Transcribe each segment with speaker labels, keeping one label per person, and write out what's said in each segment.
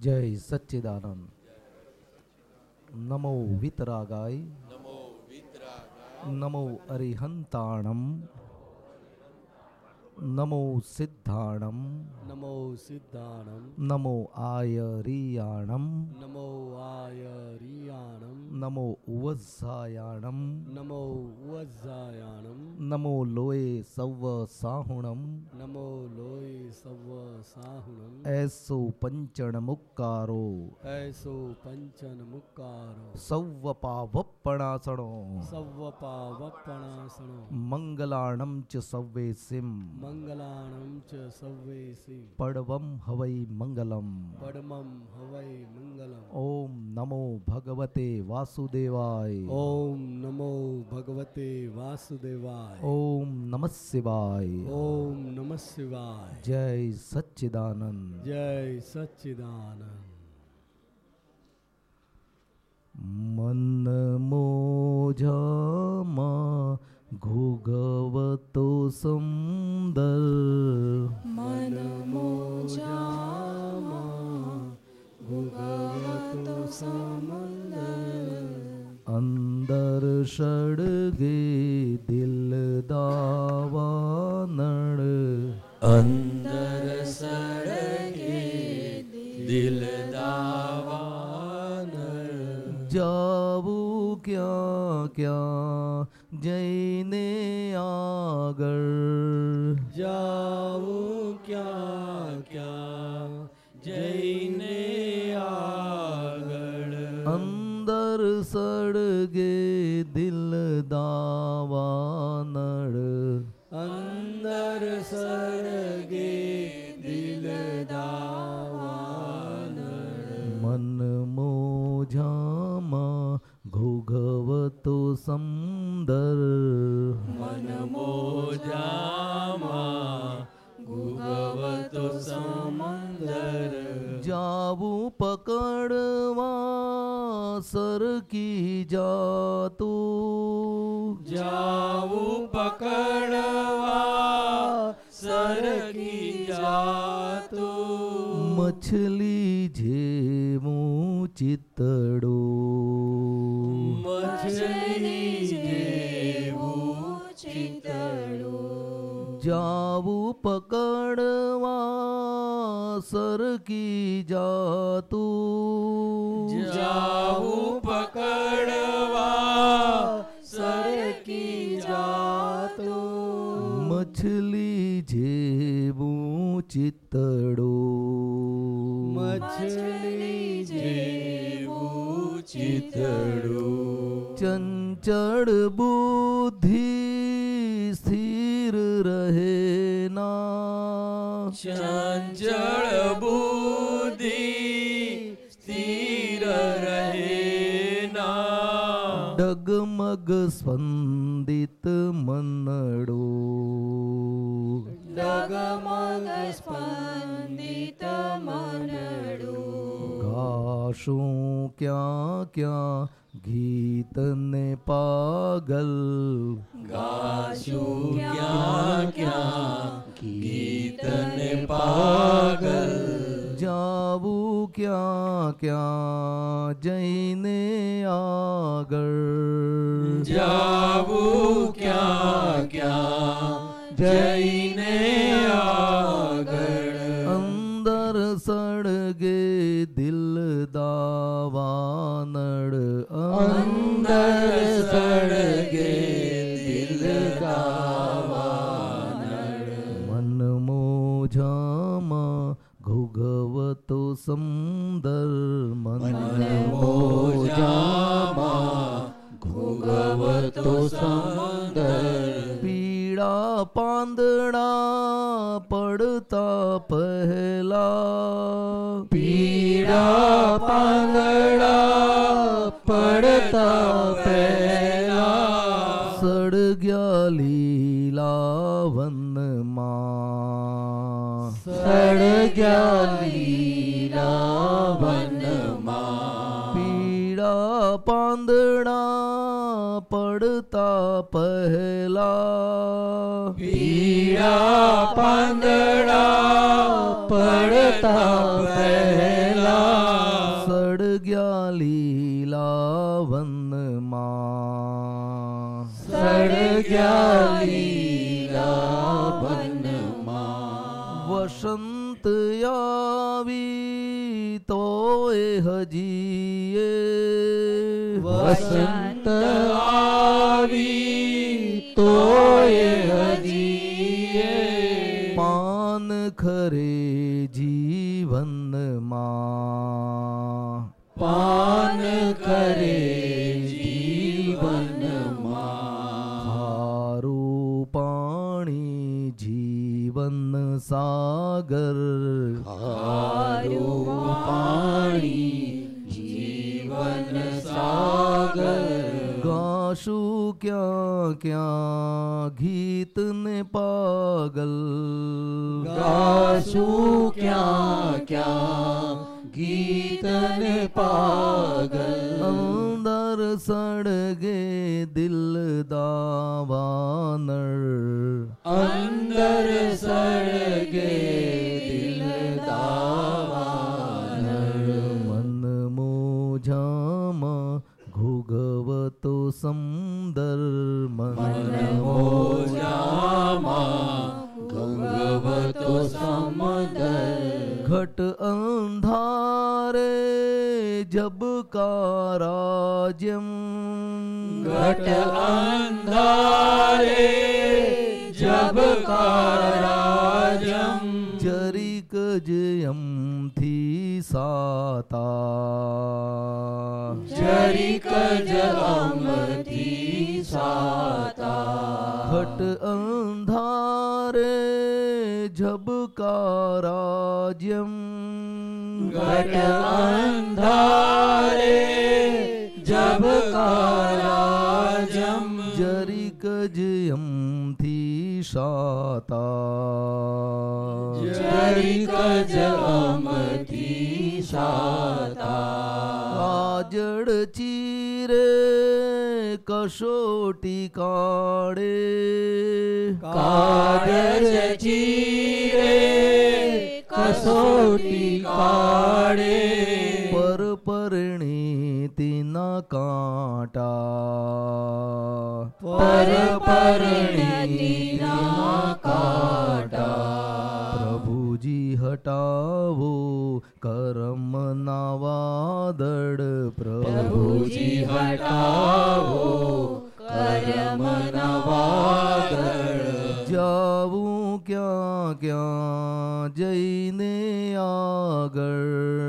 Speaker 1: જય સચ્ચિદાનંદ નમો વિતરાગાય
Speaker 2: નમો
Speaker 1: અરિહંતાણમ નમો સિદ્ધાણમ
Speaker 3: નમો સિદ્ધાણમ
Speaker 1: નમો આયરિયાણમ
Speaker 3: નમો આયરિયાણમ
Speaker 1: નમો ઉવઝાયાણમ
Speaker 3: નમો વજ્જાયાણમ
Speaker 1: નમો લોય સૌવ સાહુણમ
Speaker 3: નમો લોય સવ સાહુણમ
Speaker 1: એસો પંચણ મુક્કારો
Speaker 3: એસો પંચન મુક્કારો
Speaker 1: સૌવ પાવપણાસણો
Speaker 3: સવ પાવપણાસણો
Speaker 1: મંગલાણમ ચ સવ્વે સિમ
Speaker 3: મંગલાણમ ચ સવ્વેસી
Speaker 1: પડવમ હવૈ મંગલમ
Speaker 3: પડમમ હવૈ મંગલમ
Speaker 1: ઓમ નમો ભગવતે વાસુદેવાય
Speaker 3: ઓમ નમો ભગવતે વાસુદેવાય
Speaker 1: ઓમ નમઃ શિવાય
Speaker 3: ઓમ નમઃ શિવાય
Speaker 1: જય સચ્ચિદાનંદ
Speaker 3: જય સચ્ચિદાનંદ
Speaker 1: મન મોજમાં ઘુગવતો સુંદર
Speaker 4: મન મોજામાં ભૂગવતો સમંદર
Speaker 1: અંદર સળગે દિલ દાવાનળ
Speaker 2: અંદર સળગે દિલ દાવાનળ
Speaker 1: જાવું ક્યાં ક્યાં જઈને આગળ
Speaker 3: જાવું ક્યાં ક્યાં જઈને આગળ.
Speaker 1: અંદર સળગે દિલ દાવાનળ.
Speaker 3: અંદર સળગે દિલ દાવાનળ.
Speaker 1: મન મોજામાં ઘોઘવતો સમદર
Speaker 2: મન મોજામાં ગુગવતો સમંદર
Speaker 1: જાવું પકડવા સરકી જાતો
Speaker 2: જાવું પકડવા સરકી જાતો
Speaker 1: મછલી જેવું ચિતડો
Speaker 2: મછલી જેવું
Speaker 4: ચિતડું
Speaker 1: જાવું પકડવા સરકી જાતું.
Speaker 2: જાવું પકડવા સરકી જાતું.
Speaker 1: મછલી જેવું ચિતડું.
Speaker 3: મછલી
Speaker 2: જેવું ચિતડું.
Speaker 1: ચંચળ બુદ્ધિ રહે ના
Speaker 2: ચંચળ બુદ્ધિ સ્થિર રહે ના
Speaker 1: ડગમગ સ્પંદિત મનડો
Speaker 4: ડગમગ સ્પંદિત મનડો
Speaker 1: ગાશું ક્યાં ક્યાં ગીતને પાગલ.
Speaker 2: ગાશું ક્યાં ક્યાં ગીતને પાગલ.
Speaker 1: જાવું ક્યાં ક્યાં જઈને આગળ.
Speaker 2: જાવું ક્યાં ક્યાં જઈને આગળ
Speaker 1: દાવાનળ
Speaker 2: અંદર સળગે દિલ દાવાનળ
Speaker 1: મન મોજામાં ઘોઘવતો સમદર મન.
Speaker 2: મોજામાં ઘોગવતો સમંદર
Speaker 1: પીળા પાંદડા પડતા પહેલા.
Speaker 2: પીળા પાંદડા પડતા પહેલા
Speaker 1: સળગ્યા લીલા વનમાં.
Speaker 2: સળગ્યા લીલા વનમાં.
Speaker 1: પીળા પાંદડા પડતા પહેલા.
Speaker 2: પીળા પાંદડા પડતા પહેલા.
Speaker 1: વસંત આવી એ હજીએ.
Speaker 2: વસંત આવી તોય હજીએ.
Speaker 1: પાન ખરે જીવનમાં.
Speaker 2: પાન
Speaker 1: જીવન સાગર
Speaker 2: ખારું પાણી જીવન સાગર
Speaker 1: ગાશું ક્યાં ક્યાં ગીત ને પાગલ
Speaker 2: ગાશું ક્યાં ક્યાં ગીત ને પાગલ
Speaker 1: અંદર સળગે દિલ દાવાનળ
Speaker 2: અંદર સળગે દિલ
Speaker 1: મન મોજામાં ઘોગવતો સમદર
Speaker 2: મન મોજામાં ગંગવતો સમદર
Speaker 1: ઘટ અંધારે જબકારાજ્યમ
Speaker 2: ઘટ અંધારે જબકારાજમ
Speaker 1: ચરિક જયમથી સાતા
Speaker 2: જરિક જમથી સાતા
Speaker 1: ઘટ અંધારે ઝબકારાજ્યમ
Speaker 2: ઘટ અંધારે
Speaker 1: સાતા
Speaker 2: જરિક જમથી સાતા
Speaker 1: કાજળ ચીરે કસોટી કાળે
Speaker 2: કાગજ ચીરે કસોટી કાળે
Speaker 1: કાંટા.
Speaker 2: પર પરણીના કાંટા.
Speaker 1: પ્રભુજી હટાવો કર્મના વાદળ.
Speaker 2: પ્રભુજી હટાવો કર્મના વાદળ.
Speaker 1: જાવું ક્યાં ક્યાં જઈને આગળ.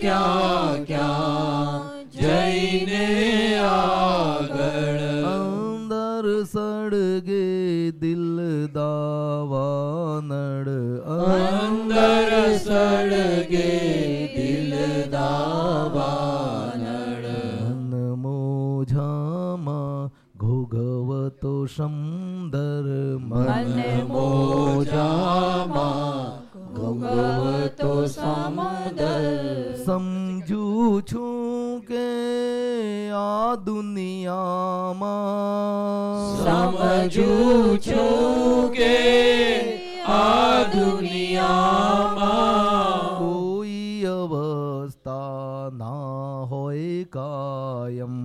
Speaker 2: ક્યાં ક્યાં જઈને આગળ
Speaker 1: અંદર સળગે દિલ દાવાનળ
Speaker 2: અંદર સળગે દિલ દાવાનળ
Speaker 1: મોજામાં ઘોઘવતો સમદર
Speaker 2: મન મોજામાં ગંગવતો સમદર
Speaker 1: સમજુ છું કે આ દુનિયામાં
Speaker 2: સમજું છું કે આ દુનિયામાં
Speaker 1: કોઈ અવસ્થા ના હોય કાયમ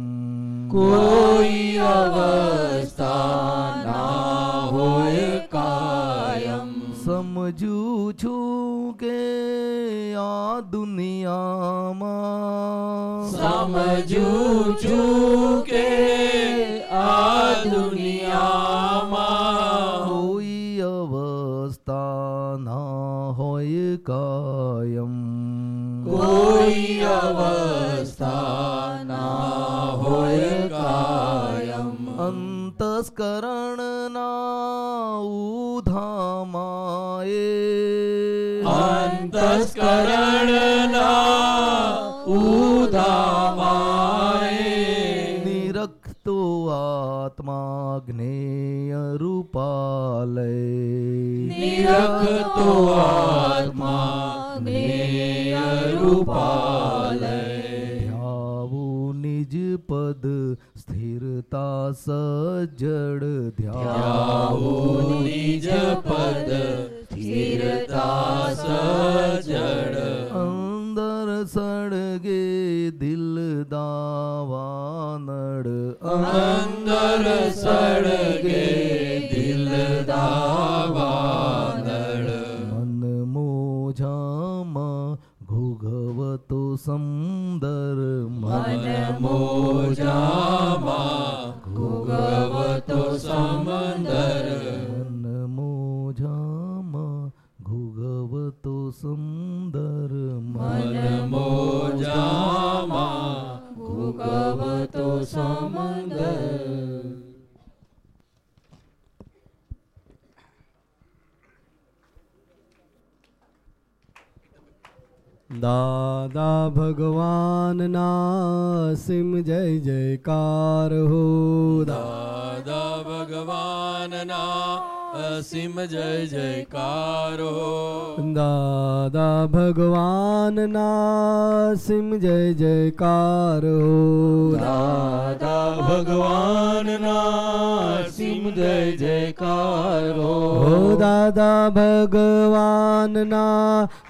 Speaker 2: કોઈ અવસ્થા
Speaker 1: સમજુ છું કે આ દુનિયામાં
Speaker 2: સમજુ છું કે આ દુનિયામાં
Speaker 1: કોઈ અવસ્થા ના હોય કાયમ.
Speaker 2: કોઈ અવસ્થા ના હોય કાયમ.
Speaker 1: અંતસ્કરણના ઉધામાએ
Speaker 2: અંતસ્કરણના ઉદામાએ
Speaker 1: નિરખતો આત્મા જ્ઞેય રૂપાલય
Speaker 2: નિરખતો આત્મા જ્ઞેય રૂપાલય
Speaker 1: પદ સ્થિરતા સજડ ધ્યાન
Speaker 2: નિજ પદ સ્થિરતા સજડ
Speaker 1: અંદર સળગે દિલ દાવાનળ
Speaker 2: અંદર સળગે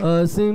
Speaker 3: ભગવાનના
Speaker 2: અસીમ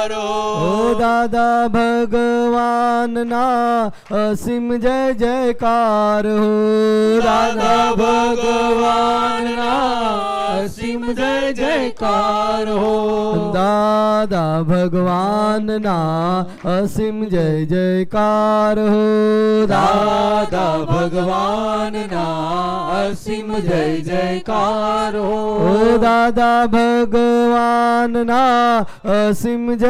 Speaker 3: જયકારો ઓ
Speaker 2: દાદા ભગવાનના અસીમ જય જયકાર
Speaker 3: હો. દાદા ભગવાનના અસીમ જય જયકારો
Speaker 2: દાદા ભગવાનના અસીમ જય જયકાર
Speaker 3: હો.
Speaker 2: દાદા ભગવાનના અસીમ જય જયકાર
Speaker 3: હો.
Speaker 2: દાદા ભગવાનના અસીમ જય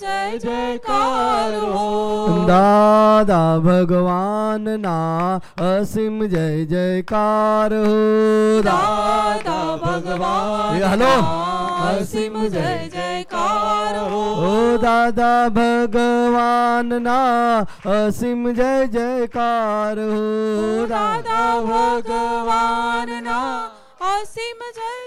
Speaker 4: જય જયકારો
Speaker 3: દાદા ભગવાનના અસીમ જય જયકાર હો.
Speaker 2: દાદા ભગવાન
Speaker 3: હલો.
Speaker 2: અસીમ જય જયકાર
Speaker 3: હો. દાદા ભગવાનના અસીમ જય જયકાર હો.
Speaker 4: દાદા ભગવાનના અસીમ જય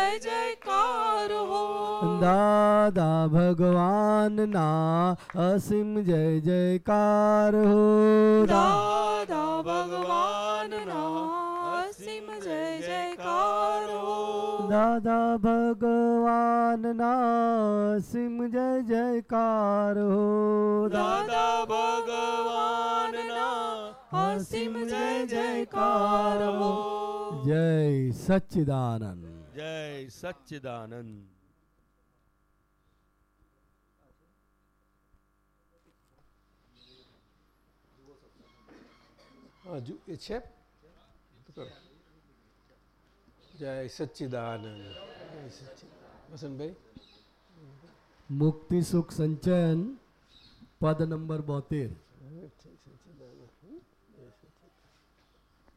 Speaker 4: જય જયકારો
Speaker 3: દાદા ભગવાનના અસીમ જય જયકાર હો.
Speaker 4: દાદા ભગવાનના અસીમ જય જયકારો
Speaker 3: દાદા ભગવાનના અસીમ જય જયકાર હો.
Speaker 2: દાદા ભગવાનના
Speaker 4: અસીમ જય જયકારો
Speaker 3: જય સચ્ચિદાનંદ.
Speaker 5: જય સચ્ચિદાનંદ
Speaker 6: હજુ એ છે જય સચ્ચિદાનંદ જય સચ્ચિદાનંદ વસંતભાઈ
Speaker 3: મુક્તિ સુખ સંચયન પદ નંબર બોતેર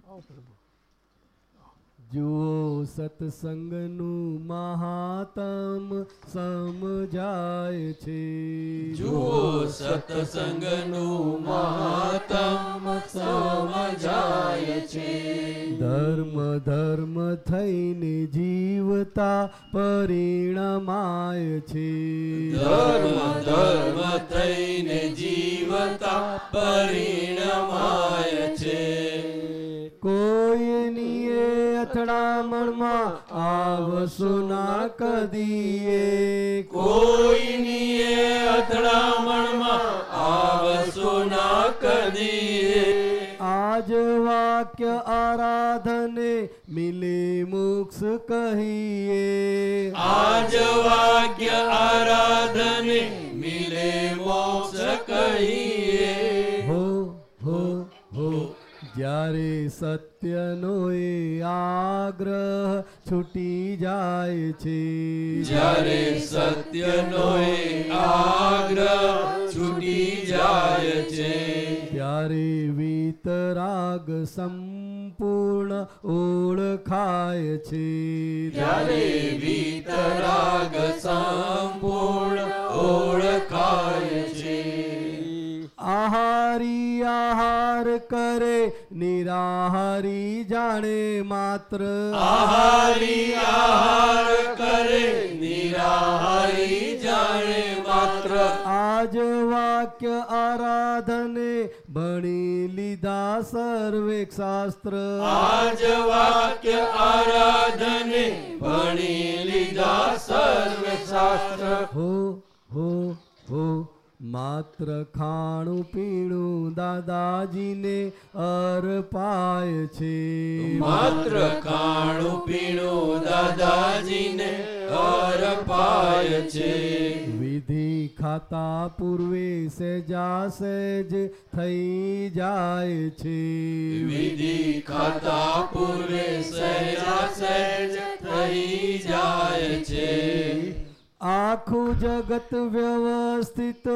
Speaker 6: આવો પ્રભુ
Speaker 3: જુઓ સત્સંગનું મહાતમ સમજાય છે.
Speaker 2: જુઓ સત્સંગનું મહાતમ સમજાય છે.
Speaker 3: ધર્મ ધર્મ થઈને જીવતા પરિણમાય છે.
Speaker 2: ધર્મ ધર્મ થઈને જીવતા પરિણમાય છે.
Speaker 3: કોઈની એ અથડામણમાં આવશો ના કદીએ.
Speaker 2: કોઈની એ અથડામણમાં આવશો ના કદીએ.
Speaker 3: આજ વાક્ય આરાધને મિલે મોક્ષ કહીએ.
Speaker 2: આજ વાક્ય આરાધને મિલે મોક્ષ કહીએ.
Speaker 3: જ્યારે સત્યનો એ આગ્રહ છૂટી જાય છે.
Speaker 2: જ્યારે સત્યનો એ આગ્રહ છૂટી જાય છે.
Speaker 3: ત્યારે વિતરાગ સંપૂર્ણ ઓળખાય છે.
Speaker 2: ત્યારે વિતરાગ સંપૂર્ણ ઓળખાય
Speaker 3: આહારી આહાર કરે નિરાહારી જાણે માત્ર.
Speaker 2: આહારી આહાર કરે નિરાહારી જાણે માત્ર.
Speaker 3: આજ વાક્ય આરાધને ભણી લીધા સર્વે શાસ્ત્ર.
Speaker 2: આજ વાક્ય આરાધને ભણી લીધા સર્વે શાસ્ત્ર.
Speaker 3: હો હો હો. માત્ર ખાણું પીણું દાદાજીને અર્પાય છે.
Speaker 2: માત્ર ખાણું પીણું દાદાજીને અર્પાય છે.
Speaker 3: વિધિ ખાતા પૂર્વે સેજા સેજ થઈ જાય છે.
Speaker 2: વિધિ ખાતા પૂર્વે સેજા સેજ થઈ જાય છે.
Speaker 3: આખું જગત વ્યવસ્થિત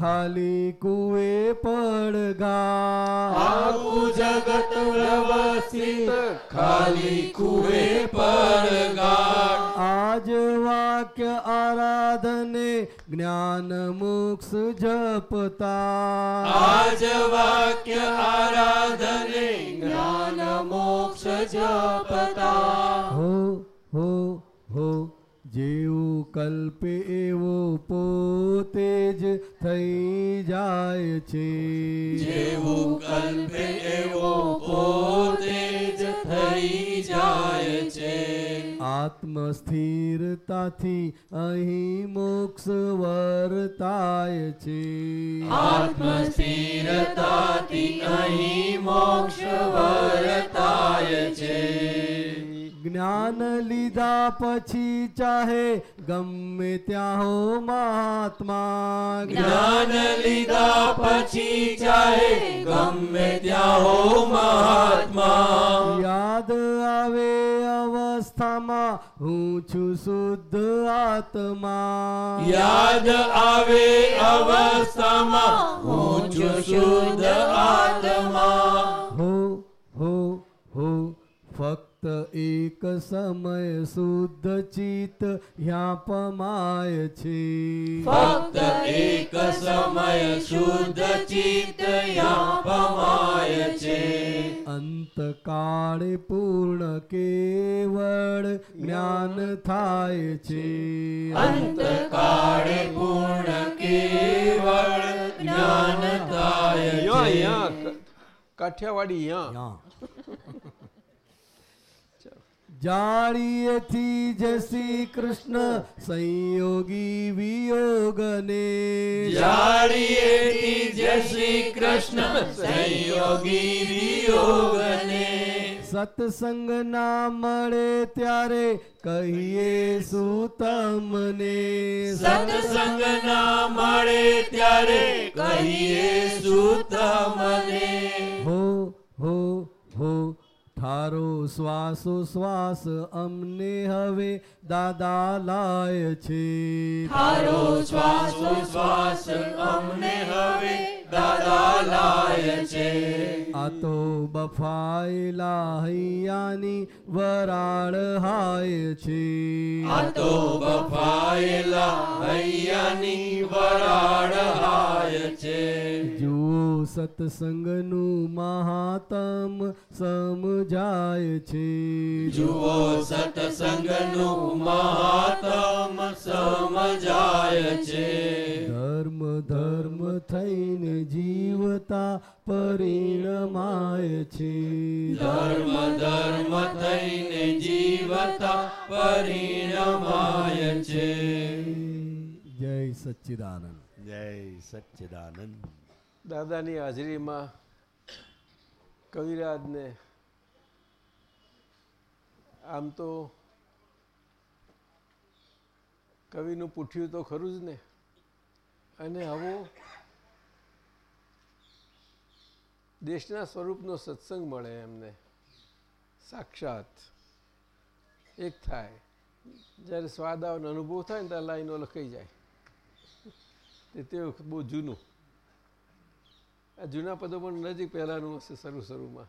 Speaker 3: ખાલી કુએ પડગા
Speaker 2: આખું જગત વ્યવસ્થિત ખાલી કુએ પર ગાઢ
Speaker 3: આજ વાક્ય આરાધને જ્ઞાન મોક્ષ જપતા.
Speaker 2: આજ વાક્ય આરાધને જ્ઞાન મોક્ષ જપતા.
Speaker 3: હો હો હો. જેવું કલ્પે એવો પોતે જ થઈ જાય છે.
Speaker 2: જેવું કલ્પે એવો પોતે જ થઈ જાય છે.
Speaker 3: આત્મ સ્થિરતાથી અહીં મોક્ષ વર્તાય છે.
Speaker 2: આત્મ સ્થિરતાથી અહીં મોક્ષ વર્તાય છે.
Speaker 3: જ્ઞાન લીધા પછી ચાહે ગમે ત્યાં હો મહાત્મા.
Speaker 2: જ્ઞાન લીધા પછી ચાહે ગમે ત્યાં હો મહાત્મા.
Speaker 3: યાદ આવે અવસ્થામાં હું છું શુદ્ધ આત્મા.
Speaker 2: યાદ આવે અવસ્થામાં હું છું શુદ્ધ આત્મા.
Speaker 3: હો હો હો ફક્ત એક સમય શુદ્ધ ચિત્ત યાં પમાય છે.
Speaker 2: ફક્ત એક સમય શુદ્ધ ચિત્ત યાં પમાય છે.
Speaker 3: અંતકાળે પૂર્ણ કેવળ જ્ઞાન થાય છે.
Speaker 2: અંતકાળે પૂર્ણ કેવળ જ્ઞાન થાય છે.
Speaker 6: કાઠિયાવાડી યાં.
Speaker 3: જાળીએથી જય શ્રી કૃષ્ણ સંયોગી વિયોગને.
Speaker 2: જાળીએથી જય શ્રી કૃષ્ણ સંયોગી વિયોગને.
Speaker 3: સત્સંગ ના મળે ત્યારે કહીએ શું તમને.
Speaker 2: સત્સંગ ના મળે ત્યારે કહીએ શું તમને.
Speaker 3: હો હો હો ઠારો શ્વાસો શ્વાસ અમને હવે દાદા લાય છે.
Speaker 2: ઠારો શ્વાસો શ્વાસ અમને હવે દાદા લાય છે.
Speaker 3: આ તો બફાયેલા હૈયાની વરાળ હાય છે.
Speaker 2: આ તો બફાયેલા હૈયાની વરાળ હાય છે.
Speaker 3: જુઓ સત્સંગનું મહાતમ સમજાય છે.
Speaker 2: જુઓ સત્સંગનું મહાત્મ સમજાય છે.
Speaker 3: ધર્મ ધર્મ થઈને જીવતા પરિણમાય છે.
Speaker 2: ધર્મ ધર્મ થઈને જીવતા પરિણમાય છે.
Speaker 3: જય સચ્ચિદાનંદ.
Speaker 5: જય સચ્ચિદાનંદ.
Speaker 6: દાદાની હાજરીમાં કવિરાજને આમ તો કવિનું પૂઠ્યું તો ખરું જ ને. અને આવો દેશના સ્વરૂપનો સત્સંગ મળે એમને. સાક્ષાત એક થાય. જ્યારે સ્વાદ આવે અનુભવ થાય ને ત્યારે લાઈનો લખાઈ જાય. તે વખત બહુ જૂનું. આ જૂના પદો પણ નજીક પહેલાંનું હશે શરૂ શરૂમાં?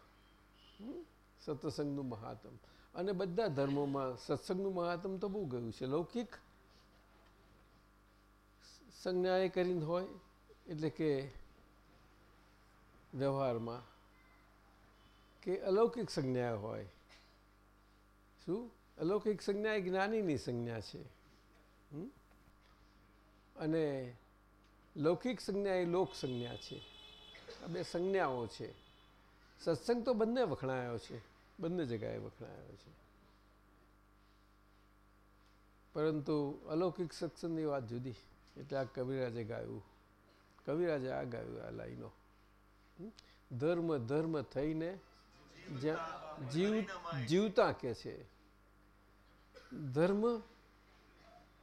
Speaker 6: સત્સંગનું મહાત્મ. અને બધા ધર્મોમાં સત્સંગનું મહાત્મ તો બહુ ગયું છે. લૌકિક સંજ્ઞાએ કરીને હોય એટલે કે વ્યવહારમાં કે અલૌકિક સંજ્ઞા હોય. શું? અલૌકિક સંજ્ઞા એ જ્ઞાનીની સંજ્ઞા છે? અને લૌકિક સંજ્ઞા એ લોક સંજ્ઞા છે. આ બે સંજ્ઞાઓ છે. સત્સંગ તો બંને વખણાયો છે. બંને જગાએ વખણાયો છે. પરંતુ અલૌકિક સત્સંગની વાત જુદી. એટલે આ કવિરાજે ગાયું. કવિરાજે આ ગાયું, આ લાઈનો. ધર્મ ધર્મ થઈને જ્યાં જીવ, જીવતા કે છે. ધર્મ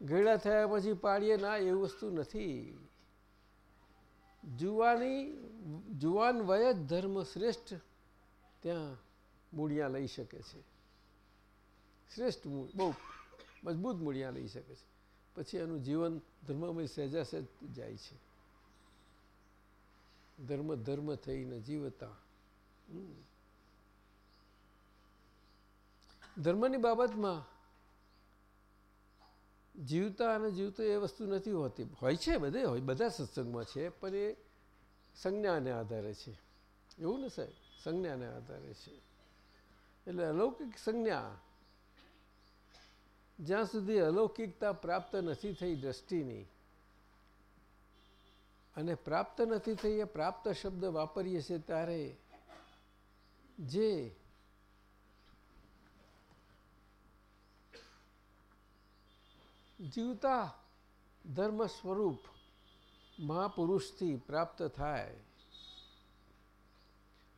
Speaker 6: ગયડા થયા પછી પાડીએ ના, એ વસ્તુ નથી. જુવાની, જુવાન વય જ ધર્મ શ્રેષ્ઠ. ત્યાં મૂળિયા લઈ શકે છે. શ્રેષ્ઠ મૂળ, બહુ મજબૂત મૂળિયા લઈ શકે છે. પછી એનું જીવન ધર્મમય સહેજા સહેજ જાય છે. ધર્મ ધર્મ થઈને જીવતા. ધર્મની બાબતમાં જીવતા અને જીવતો એ વસ્તુ નથી હોતી. હોય છે બધે, હોય, બધા સત્સંગમાં છે, પણ એ સંજ્ઞાને આધારે છે. એવું ને સાહેબ? સંજ્ઞાને આધારે છે. એટલે અલૌકિક સંજ્ઞા જ્યાં સુધી અલૌકિકતા પ્રાપ્ત નથી થઈ દ્રષ્ટિની અને પ્રાપ્ત નથી થઈ એ પ્રાપ્ત શબ્દ વાપરીએ છીએ ત્યારે જે જીવતા ધર્મ સ્વરૂપ મહાપુરુષથી પ્રાપ્ત થાય,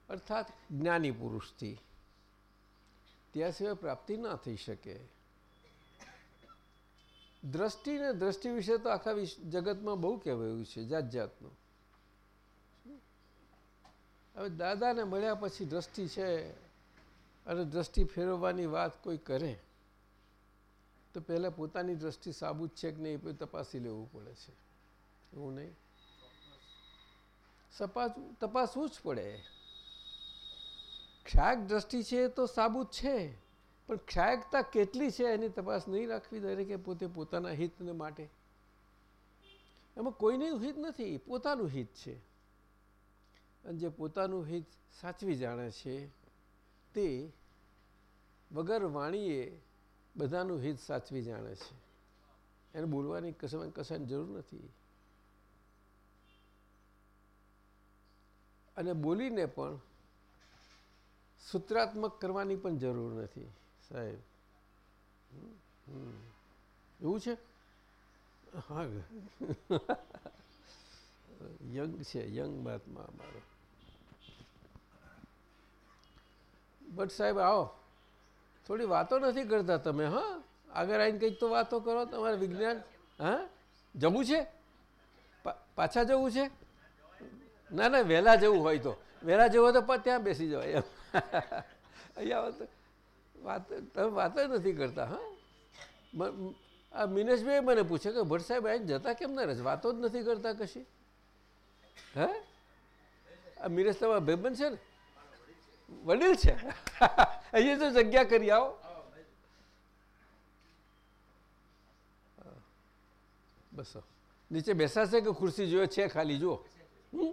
Speaker 6: અર્થાત જ્ઞાની પુરુષથી. ત્યાં સિવાય પ્રાપ્તિ ના થઈ શકે. દ્રષ્ટિ ને દ્રષ્ટિ વિશે તો આખા જગતમાં બહુ કહેવાયું છે જાત જાતનું હવે દાદાને મળ્યા પછી દ્રષ્ટિ છે અને દ્રષ્ટિ ફેરવવાની વાત કોઈ કરે, તો પહેલાં પોતાની દ્રષ્ટિ સાબુત છે કે નહીં એ તપાસી લેવું પડે છે. એવું નહીં? તપાસવું જ પડે. ક્ષાયક દ્રષ્ટિ છે એ તો સાબુત છે, પણ ક્ષાયકતા કેટલી છે એની તપાસ નહીં રાખવી દરેકે પોતે પોતાના હિતને માટે. એમાં કોઈનું હિત નથી પોતાનું હિત છે. અને જે પોતાનું હિત સાચવી જાણે છે, તે વગર વાણીએ બધાનું હિત સાચવી જાણે છે. એને બોલવાની કશામાં કશાની જરૂર નથી. અને બોલીને પણ સૂત્રાત્મક કરવાની પણ જરૂર નથી, સાહેબ. એવું છે? હા યંગ છે, યંગ મહાત્મા અમારો. બટ સાહેબ, આવો. થોડી વાતો નથી કરતા તમે, હા? આગળ આવીને કંઈક તો વાતો કરો, તમારે વિજ્ઞાન, હા? જવું છે? પાછા જવું છે? ના ના, વહેલા જવું હોય તો. વહેલા જવું હોય તો ત્યાં બેસી જવાય એમ. અહીંયા વાત તમે વાતો નથી કરતા, હા? આ મિનેશભાઈ મને પૂછે કે ભટ્ટ સાહેબ, અહીં જતા કેમ ના રહે છે? વાતો જ નથી કરતા કશી? હે? આ મિનેશ તમારા ભાઈબંધ છે ને? વડીલ છે? અહીંયા તો જગ્યા કરી આવો. બસ. નીચે બેસાશે કે ખુરશી જોયો છે ખાલી, જુઓ. હમ?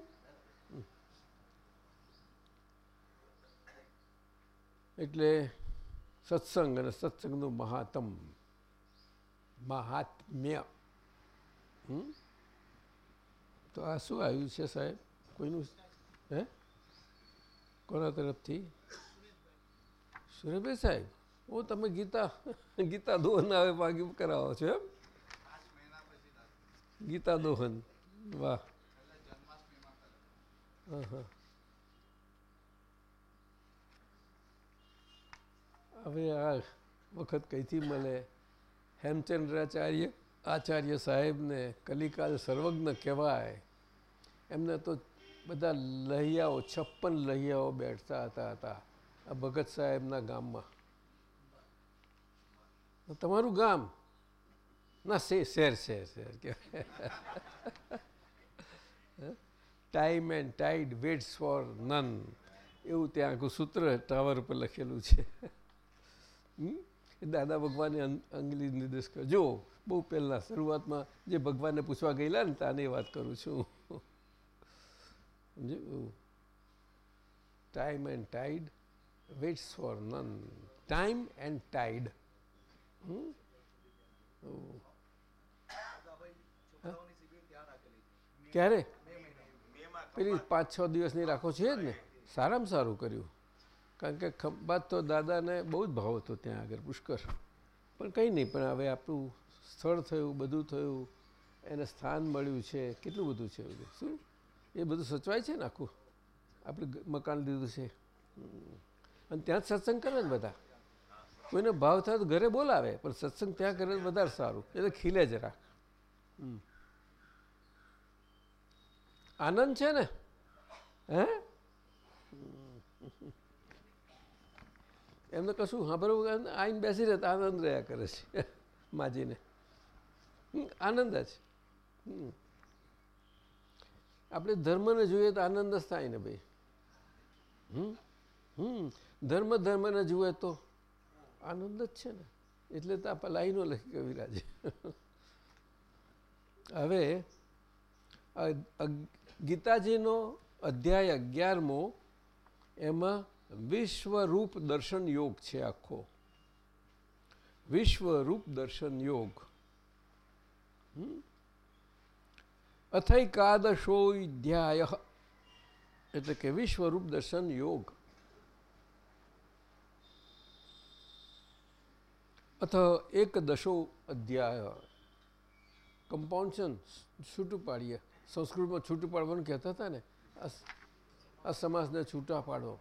Speaker 6: એટલે સત્સંગ અને સત્સંગનું મહાત્મ. મહાત્મ્ય? તો આ શું આવ્યું છે સાહેબ? કોઈનું? હે? કોના તરફથી? સુરેભાઈ સાહેબ ઓ તમે ગીતા ગીતા દોહન આવે ભાગી કરાવો છો એમ? ગીતા દોહન. વાહ. હા હા હવે આ વખત કંઈથી મળે? હેમચંદ્રાચાર્ય, આચાર્ય સાહેબને કલિકાલ સર્વજ્ઞ કહેવાય. એમને તો બધા લહિયાઓ, છપ્પન લહિયાઓ બેઠતા હતા હતા, આ ભગત સાહેબના ગામમાં. તમારું ગામ? ના, શે, શેર શેર શેર કહેવાય. Time and tide waits for none એવું ત્યાં આખું સૂત્ર ટાવર ઉપર લખેલું છે. દાદા ભગવાને અંગલી નિર્દેશ કર્યો. જો બહુ પહેલાં શરૂઆતમાં જે ભગવાનને પૂછવા ગયેલા ને તાને વાત કરું છું. સમજ્યું? Time and tide waits for none time and tide ક્યારે? પેલી પાંચ છ દિવસની રાખો છે જ ને. સારામાં સારું કર્યું. કારણ કે ખંભાત તો દાદાને બહુ જ ભાવ હતો ત્યાં આગળ પુષ્કર પણ કંઈ નહીં, પણ હવે આપણું સ્થળ થયું, બધું થયું, એને સ્થાન મળ્યું છે, કેટલું બધું છે શું? એ બધું સચવાય છે ને આખું? આપણે મકાન લીધું છે. અને ત્યાં જ સત્સંગ કરે ને બધા. કોઈને ભાવ થાય તો ઘરે બોલાવે, પણ સત્સંગ ત્યાં કરે તો વધારે સારું. એટલે ખીલે જરા. આનંદ છે ને? હે? એમને કશું સાંભળવું આવીને બેસી રહેતા આનંદ રહ્યા કરે છે, માજીને. આનંદ જ. આપણે ધર્મને જોઈએ તો આનંદ જ થાય ને ભાઈ. હમ ધર્મ ધર્મને જુએ તો આનંદ જ છે ને. એટલે તો આપણે લાઈનો લખી કવિરાજે હવે ગીતાજીનો અધ્યાય અગિયારમો, એમાં વિશ્વરૂપ દર્શન યોગ છે આખો. વિશ્વરૂપ દર્શન યોગ. હમ? અથૈકાદશો અધ્યાય એટલે કે વિશ્વરૂપ દર્શન યોગ. અથ એક દશો અધ્યાય કમ્પાઉન્ડન છૂટું પાડીએ. સંસ્કૃતમાં છૂટું પાડવાનું કહેતા હતા ને? આ સમાજને છૂટા પાડો.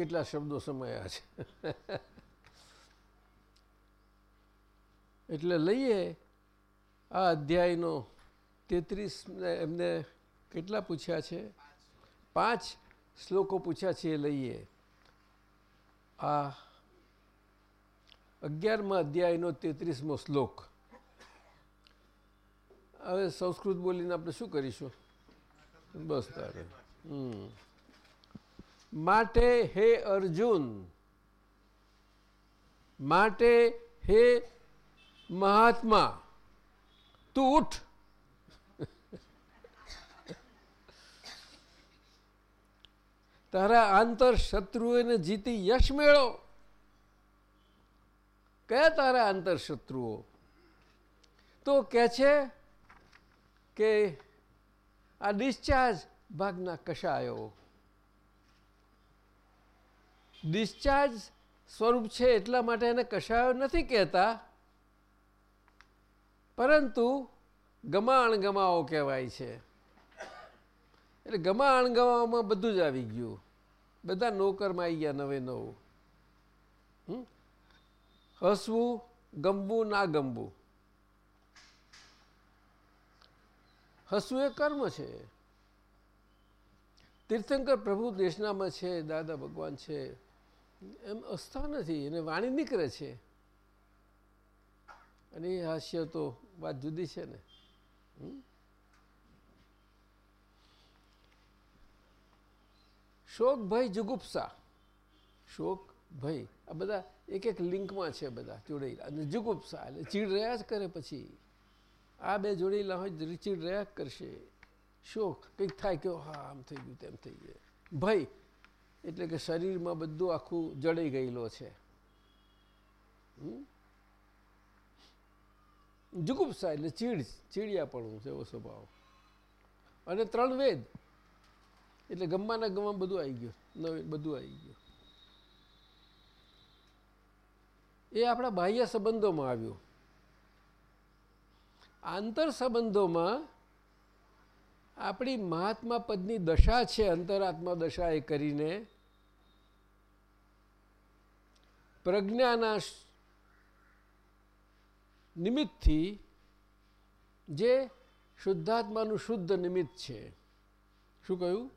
Speaker 6: કેટલા શબ્દો સમાયા છે? એટલે લઈએ આ અધ્યાયનો તેત્રીસ એમને કેટલા પૂછ્યા છે? પાંચ શ્લોકો પૂછ્યા છે એ લઈએ. આ અગિયારમાં અધ્યાયનો તેત્રીસમો શ્લોક. હવે સંસ્કૃત બોલીને આપણે શું કરીશું? બસ તારે. હમ. માટે હે અર્જુન, માટે હે મહાત્મા, તું ઉઠ. તારા આંતર શત્રુઓને જીતી યશ મેળો. કયા તારા આંતર શત્રુઓ? તો કે છે કે આ ડિસ્ચાર્જ ભાગના કશાયો. ડિસ્ચાર્જ સ્વરૂપ છે એટલા માટે એને કશાયો નથી કહેતા. પરંતુ ગમા અણગમાઓ કહેવાય છે. એટલે ગમા અણગમાઓમાં બધું જ આવી ગયું. બધા નોકરમાં આવી ગયા નવે નવું? હસવું, ગમવું, ના ગમવું. હસવું એ કર્મ છે. તીર્થંકર પ્રભુ દેશનામાં છે, દાદા ભગવાન છે. એમ અસ્થા નથી, એને વાણી નીકળે છે. અને એ હાસ્ય તો વાત જુદી છે ને? શોક, ભય, જુગુપ્સા. શોક, ભય, આ બધા એક એક લિંકમાં છે બધા જોડેલા અને જુગુપ્સા, એટલે ચીડ રહ્યા જ કરે પછી. આ બે જોડેલા હોય ચીડ રહ્યા કરશે. શોક, કંઈક થાય કે, હા, આમ થઈ ગયું તેમ થઈ ગયું. ભય એટલે કે શરીરમાં બધું આખું જડાઈ ગયેલો છે? જુગુપ્સા એટલે ચીડ, ચીડિયાપણું છે એવો સ્વભાવ. અને ત્રણ વેદ. એટલે ગમવાના ગમવા બધું આવી ગયું. નવે બધું આવી ગયું. એ આપણા બાહ્ય સંબંધોમાં આવ્યું. આંતર સંબંધોમાં આપણી મહાત્મા પદની દશા છે, અંતરાત્મા દશા એ કરીને પ્રજ્ઞાના નિમિત્તથી જે શુદ્ધાત્માનું શુદ્ધ નિમિત્ત છે. શું કહ્યું?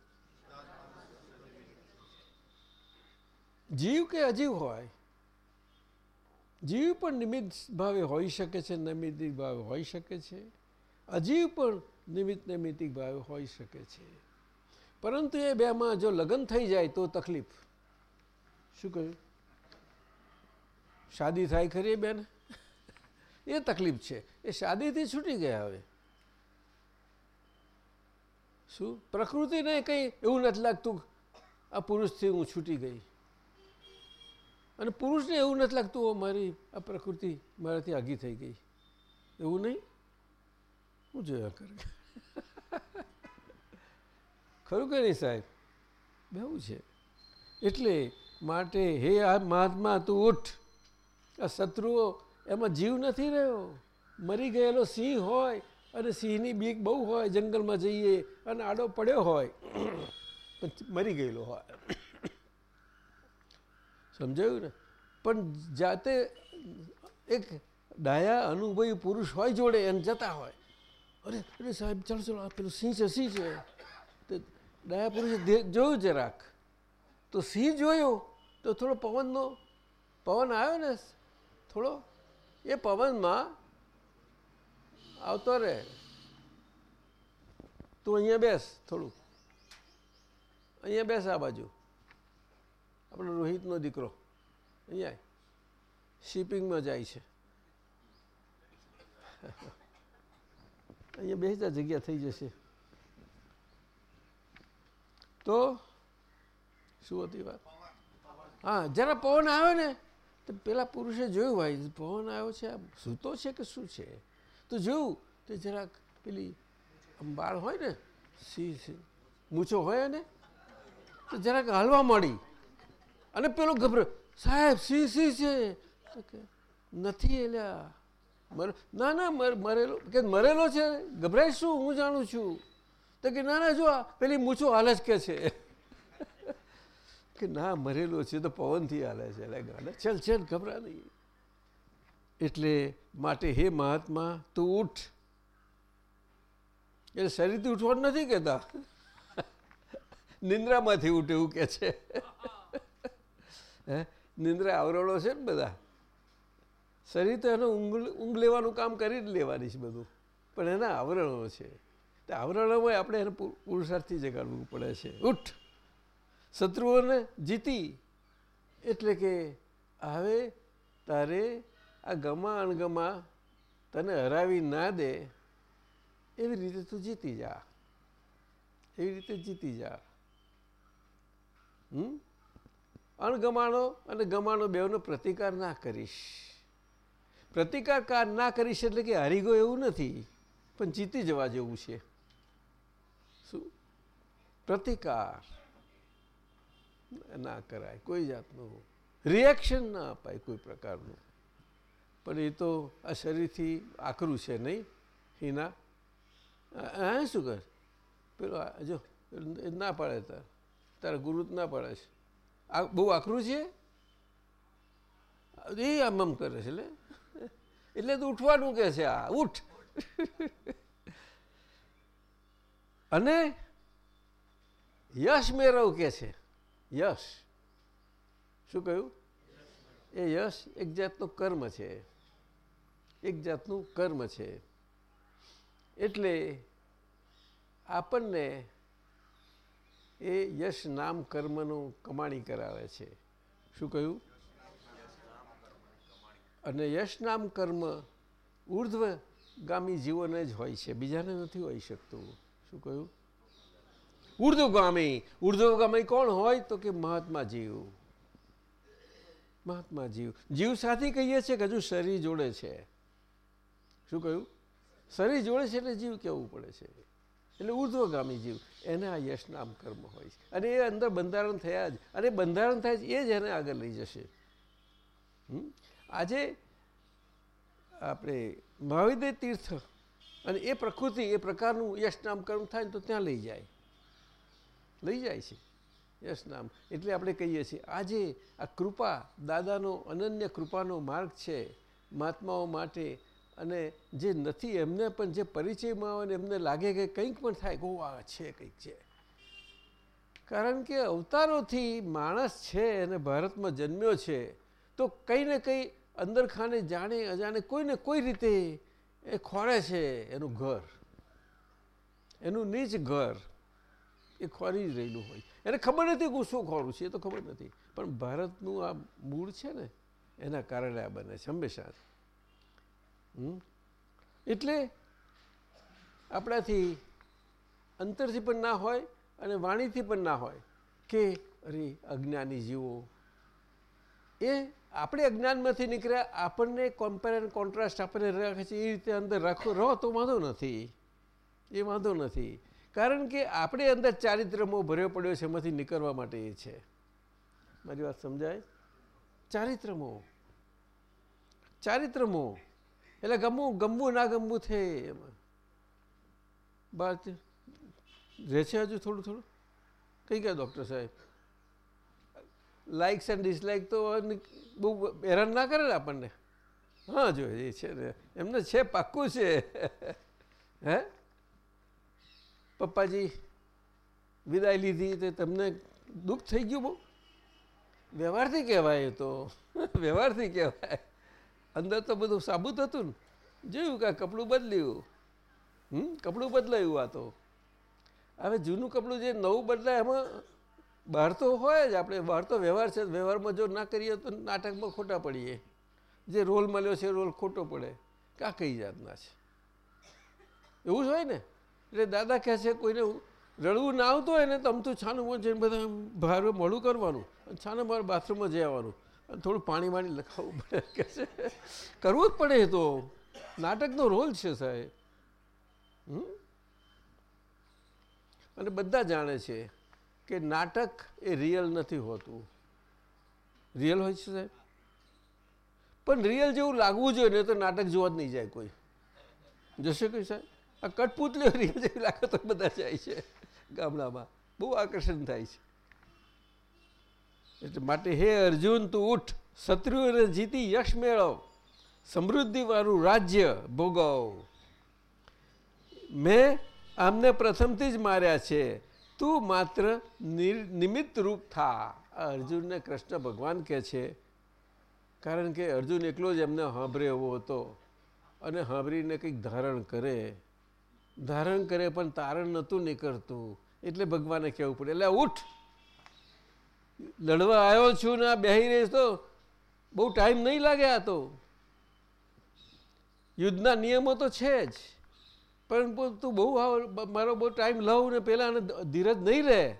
Speaker 6: જીવ કે અજીવ હોય? જીવ પણ નિમિત્ત ભાવે હોઈ શકે છે, નિમિત્ત ભાવે હોઈ શકે છે. અજીવ પણ નિમિત્ત નૈમિતિક ભાવે હોઈ શકે છે. પરંતુ એ બેમાં જો લગ્ન થઈ જાય તો તકલીફ. શું કહ્યું? શાદી થાય ખરી બેન? એ તકલીફ છે. એ શાદીથી છૂટી ગયા હવે. શું? પ્રકૃતિને કંઈ એવું નથી લાગતું આ પુરુષથી હું છૂટી ગઈ. અને પુરુષને એવું નથી લાગતું મારી આ પ્રકૃતિ મારાથી આગી થઈ ગઈ. એવું નહીં? હું જોયા કરે? ખરું કે નહીં સાહેબ? બેવું છે. એટલે માટે હે આ મહાત્મા, તું ઉઠ. આ શત્રુઓ એમાં જીવ નથી રહ્યો. મરી ગયેલો સિંહ હોય અને સિંહની બીક બહુ હોય જંગલમાં જઈએ અને આડો પડ્યો હોય મરી ગયેલો હોય. સમજાયું ને? પણ જાતે એક ડાયા અનુભવી પુરુષ હોય જોડે, એને જતા હોય. અરે અરે સાહેબ ચાલો ચાલો પેલું સિંહ છે સિંહ. છે તો ડાયા પુરુષે જોયું છે રાખ. તો સિંહ જોયો, તો થોડો પવનનો, પવન આવ્યો ને, થોડો, એ પવનમાં આવતો રહે. તું અહીંયા બેસ થોડું અહીંયા બેસ આ બાજુ. આપણો રોહિતનો દીકરો. અહીંયા શિપિંગમાં જાય છે. અહીંયા બેસતા જગ્યા થઈ જશે. તો શું હતી વાત? હા, જરા પવન આવ્યો ને, તો પેલા પુરુષે જોયું, ભાઈ, પવન આવ્યો છે સૂતો છે કે શું છે? તો જોયું, તો જરાક પેલી બાળ હોય ને સી મૂછો હોય ને તો જરાક હાલવા મળી અને પેલો ગભરો સાહેબ સી સી છે. નથી મર ના ના, મર મરેલો કે મરેલો છે? ગભરાય શું? હું જાણું છું. તો કે, ના ના, જો પેલી મૂછો હાલે જ કે છે. કે ના, મરેલો છે તો પવનથી હાલે છે. એટલે ગાડા ચલ ચલ, ગભરા નહીં. એટલે માટે હે મહાત્મા, તું ઉઠ. એટલે શરીરથી ઉઠવાનું નથી કહેતા. નિંદ્રામાંથી ઉઠે એવું કે છે. હે? નિંદ્રા આવરણો છે ને બધા. શરીર તો એનું ઊંઘ ઊંઘ લેવાનું કામ કરી જ લેવાની છે બધું. પણ એના આવરણો છે. તે આવરણોમાં આપણે એને પુર- પુરુષાર્થથી જગાડવું પડે છે. ઉઠ. શત્રુઓને જીતી. એટલે કે હવે તારે આ ગમા અણગમા તને હરાવી ના દે, એવી રીતે તું જીતી જા. એવી રીતે જીતી જા. હમ? અણગમાણો અને ગમાણો બેવનો પ્રતિકાર ના કરીશ. પ્રતિકાર કાર ના કરીશ એટલે કે હારી ગયો એવું નથી, પણ જીતી જવા જેવું છે. શું? પ્રતિકાર ના કરાય, કોઈ જાતનું રિએક્શન ના અપાય કોઈ પ્રકારનું. પણ એ તો આ શરીરથી આકરું છે નહીં હિના હા શું કર? પેલો જો ના પાડે તાર, તારા ગુરુ ના પાડે છે. આ બહુ આકરું છે? એ આમ કરે છે એટલે એટલે તો ઉઠવાનું કે છે આ? ઉઠ. અને યશ મેળવ કે છે? યશ. શું કહ્યું? એ યશ એક જાતનું કર્મ છે. એક જાતનું કર્મ છે. એટલે આપણને એ યશ નામ કર્મનું કમાણી કરાવે છે. શું કહ્યું? અને યશનામ કર્મ ઉર્ધ્વગામી જીવોને જ હોય છે. બીજાને નથી હોઈ શકતું. શું કહ્યું? ઉર્ધ્વગામી. ઉર્ધ્વગામી કોણ હોય? તો કે મહાત્મા જીવ. મહાત્મા જીવ. જીવ સાથી કહીએ છીએ કે હજુ શરીર જોડે છે. શું કહ્યું? શરીર જોડે છે એટલે જીવ કેવું પડે છે. એટલે ઉર્ધ્વગામી જીવ. એને આ યશનામ કર્મ હોય છે. અને એ અંદર બંધારણ થયા જ. અને બંધારણ થાય છે, એ જ એને આગળ લઈ જશે? આજે આપણે મહાવિદ્ય તીર્થ અને એ પ્રકૃતિ, એ પ્રકારનું યશ કર્મ થાય ને તો ત્યાં લઈ જાય. લઈ જાય છે યશ નામ એટલે આપણે કહીએ છીએ, આજે આ કૃપા દાદાનો અનન્ય કૃપાનો માર્ગ છે મહાત્માઓ માટે. અને જે નથી, એમને પણ જે પરિચયમાં આવે ને એમને લાગે કે કંઈક પણ થાય ગો આ છે કંઈક છે. કારણ કે અવતારોથી માણસ છે અને ભારતમાં જન્મ્યો છે, તો કંઈ ને કંઈ અંદર ખાને જાણે અજાણે કોઈ ને કોઈ રીતે એ ખોરે છે એનું ઘર. એનું નીચ ઘર એ ખોરી જ રહેલું હોય. એને ખબર નથી હું શું ખોરું છે, એ તો ખબર નથી. પણ ભારતનું આ મૂળ છે ને, એના કારણે આ બને છે, હંમેશા. હમ? એટલે આપણાથી અંતરથી પણ ના હોય અને વાણીથી પણ ના હોય કે અરે અજ્ઞાની જીવો, એ આપણે અજ્ઞાનમાંથી નીકળ્યા, આપણને કમ્પેર એન્ડ કોન્ટ્રાસ્ટ આપણને રાખે છે, એ રીતે અંદર રાખો, રહો તો વાંધો નથી. એ વાંધો નથી. કારણ કે આપણે અંદર ચારિત્રમો ભર્યો પડ્યો છે, એમાંથી નીકળવા માટે એ છે. મારી વાત સમજાય? ચારિત્રમો ચારિત્રમો એટલે ગમવું ગમવું ના ગમવું છે એમાં. બાત રહે છે હજુ થોડું થોડું? કઈ ગયા ડૉક્ટર સાહેબ? લાઇક્સ એન્ડ ડિસલાઇક તો બહુ હેરાન ના કરે ને આપણને? હા, જો, એ છે ને. એમને છે, પાક્કું છે. હે? પપ્પાજી, વિદાય લીધી તે તમને દુઃખ થઈ ગયું બહુ? વ્યવહારથી કહેવાય તો. વ્યવહારથી કહેવાય. અંદર તો બધું સાબુત હતું ને. જોયું કે કપડું બદલ્યું. હમ, કપડું બદલાયું આ તો. હવે જૂનું કપડું જે નવું બદલાય એમાં બહાર તો હોય જ આપણે બહાર તો વ્યવહાર છે વ્યવહારમાં જો ના કરીએ તો નાટકમાં ખોટા પડીએ. જે રોલ મળ્યો છે રોલ ખોટો પડે. કે કઈ જાતના છે? એવું જ હોય ને? એટલે દાદા કહે છે કોઈને રડવું ના આવતું હોય ને તો અમથું છાનું મોં બધા બહાર મોડું કરવાનું. અને છાનું બહાર બાથરૂમમાં જઈ આવવાનું. અને થોડું પાણી વાણી લખાવવું પડે. કે છે, કરવું જ પડે તો. નાટકનો રોલ છે સાહેબ. અને બધા જાણે છે. કે નાટક એ રિયલ નથી હોતું. રિયલ હોય છે સાહેબ? પણ રિયલ જેવું લાગવું જોઈએ તો નાટક જોવા જ નહીં જાય કોઈ. જશે કોઈ સાહેબ? આ કટપૂતલીઓ રિયલ જેવી લાગે તો બધા જાય છે ગામડામાં. બહુ આકર્ષણ થાય છે. એટલે માટે હે અર્જુન, તું ઉઠ. શત્રુઓને જીતી યશ મેળવ. સમૃદ્ધિવાળું રાજ્ય ભોગવ. મેં આમને પ્રથમથી જ માર્યા છે. તું માત્ર નિમિત્ત રૂપ થા. અર્જુનને કૃષ્ણ ભગવાન કહે છે, કારણ કે અર્જુન એકલો જ એમને સાંભળે એવો હતો અને સાંભળીને કંઈક ધારણ કરે. ધારણ કરે પણ તારણ નહોતું નીકળતું. એટલે ભગવાને કહેવું પડે એટલે ઉઠ. લડવા આવ્યો છું ને આ બેહી રહીશ તો બહુ ટાઈમ નહીં લાગે આ તો. યુદ્ધના નિયમો તો છે જ. પણ તું બહુ મારો બહુ ટાઈમ લઉં ને પેલા અને ધીરજ નહીં રહે,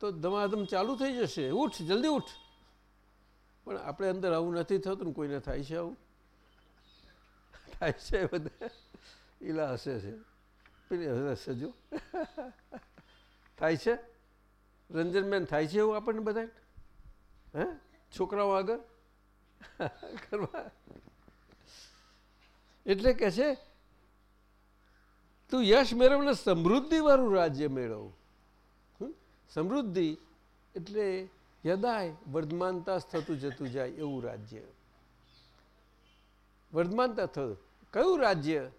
Speaker 6: તો ધમાધમ ચાલુ થઈ જશે. ઉઠ, જલ્દી ઉઠ. પણ આપણે અંદર આવું નથી થતું ને કોઈને થાય છે આવું? થાય છે બધા? ઈલા હશે છે. હસે જો થાય છે? રંજનબેન થાય છે એવું આપણને બધા હે? છોકરાઓ આગળ? કરવા? એટલે કે છે તું યશ મેળવને સમૃદ્ધિવાળું રાજ્ય મેળવ? સમૃદ્ધિ એટલે યદાય વર્ધમાનતા થતું જતું જાય એવું રાજ્ય. વર્ધમાનતા થતું. કયું રાજ્ય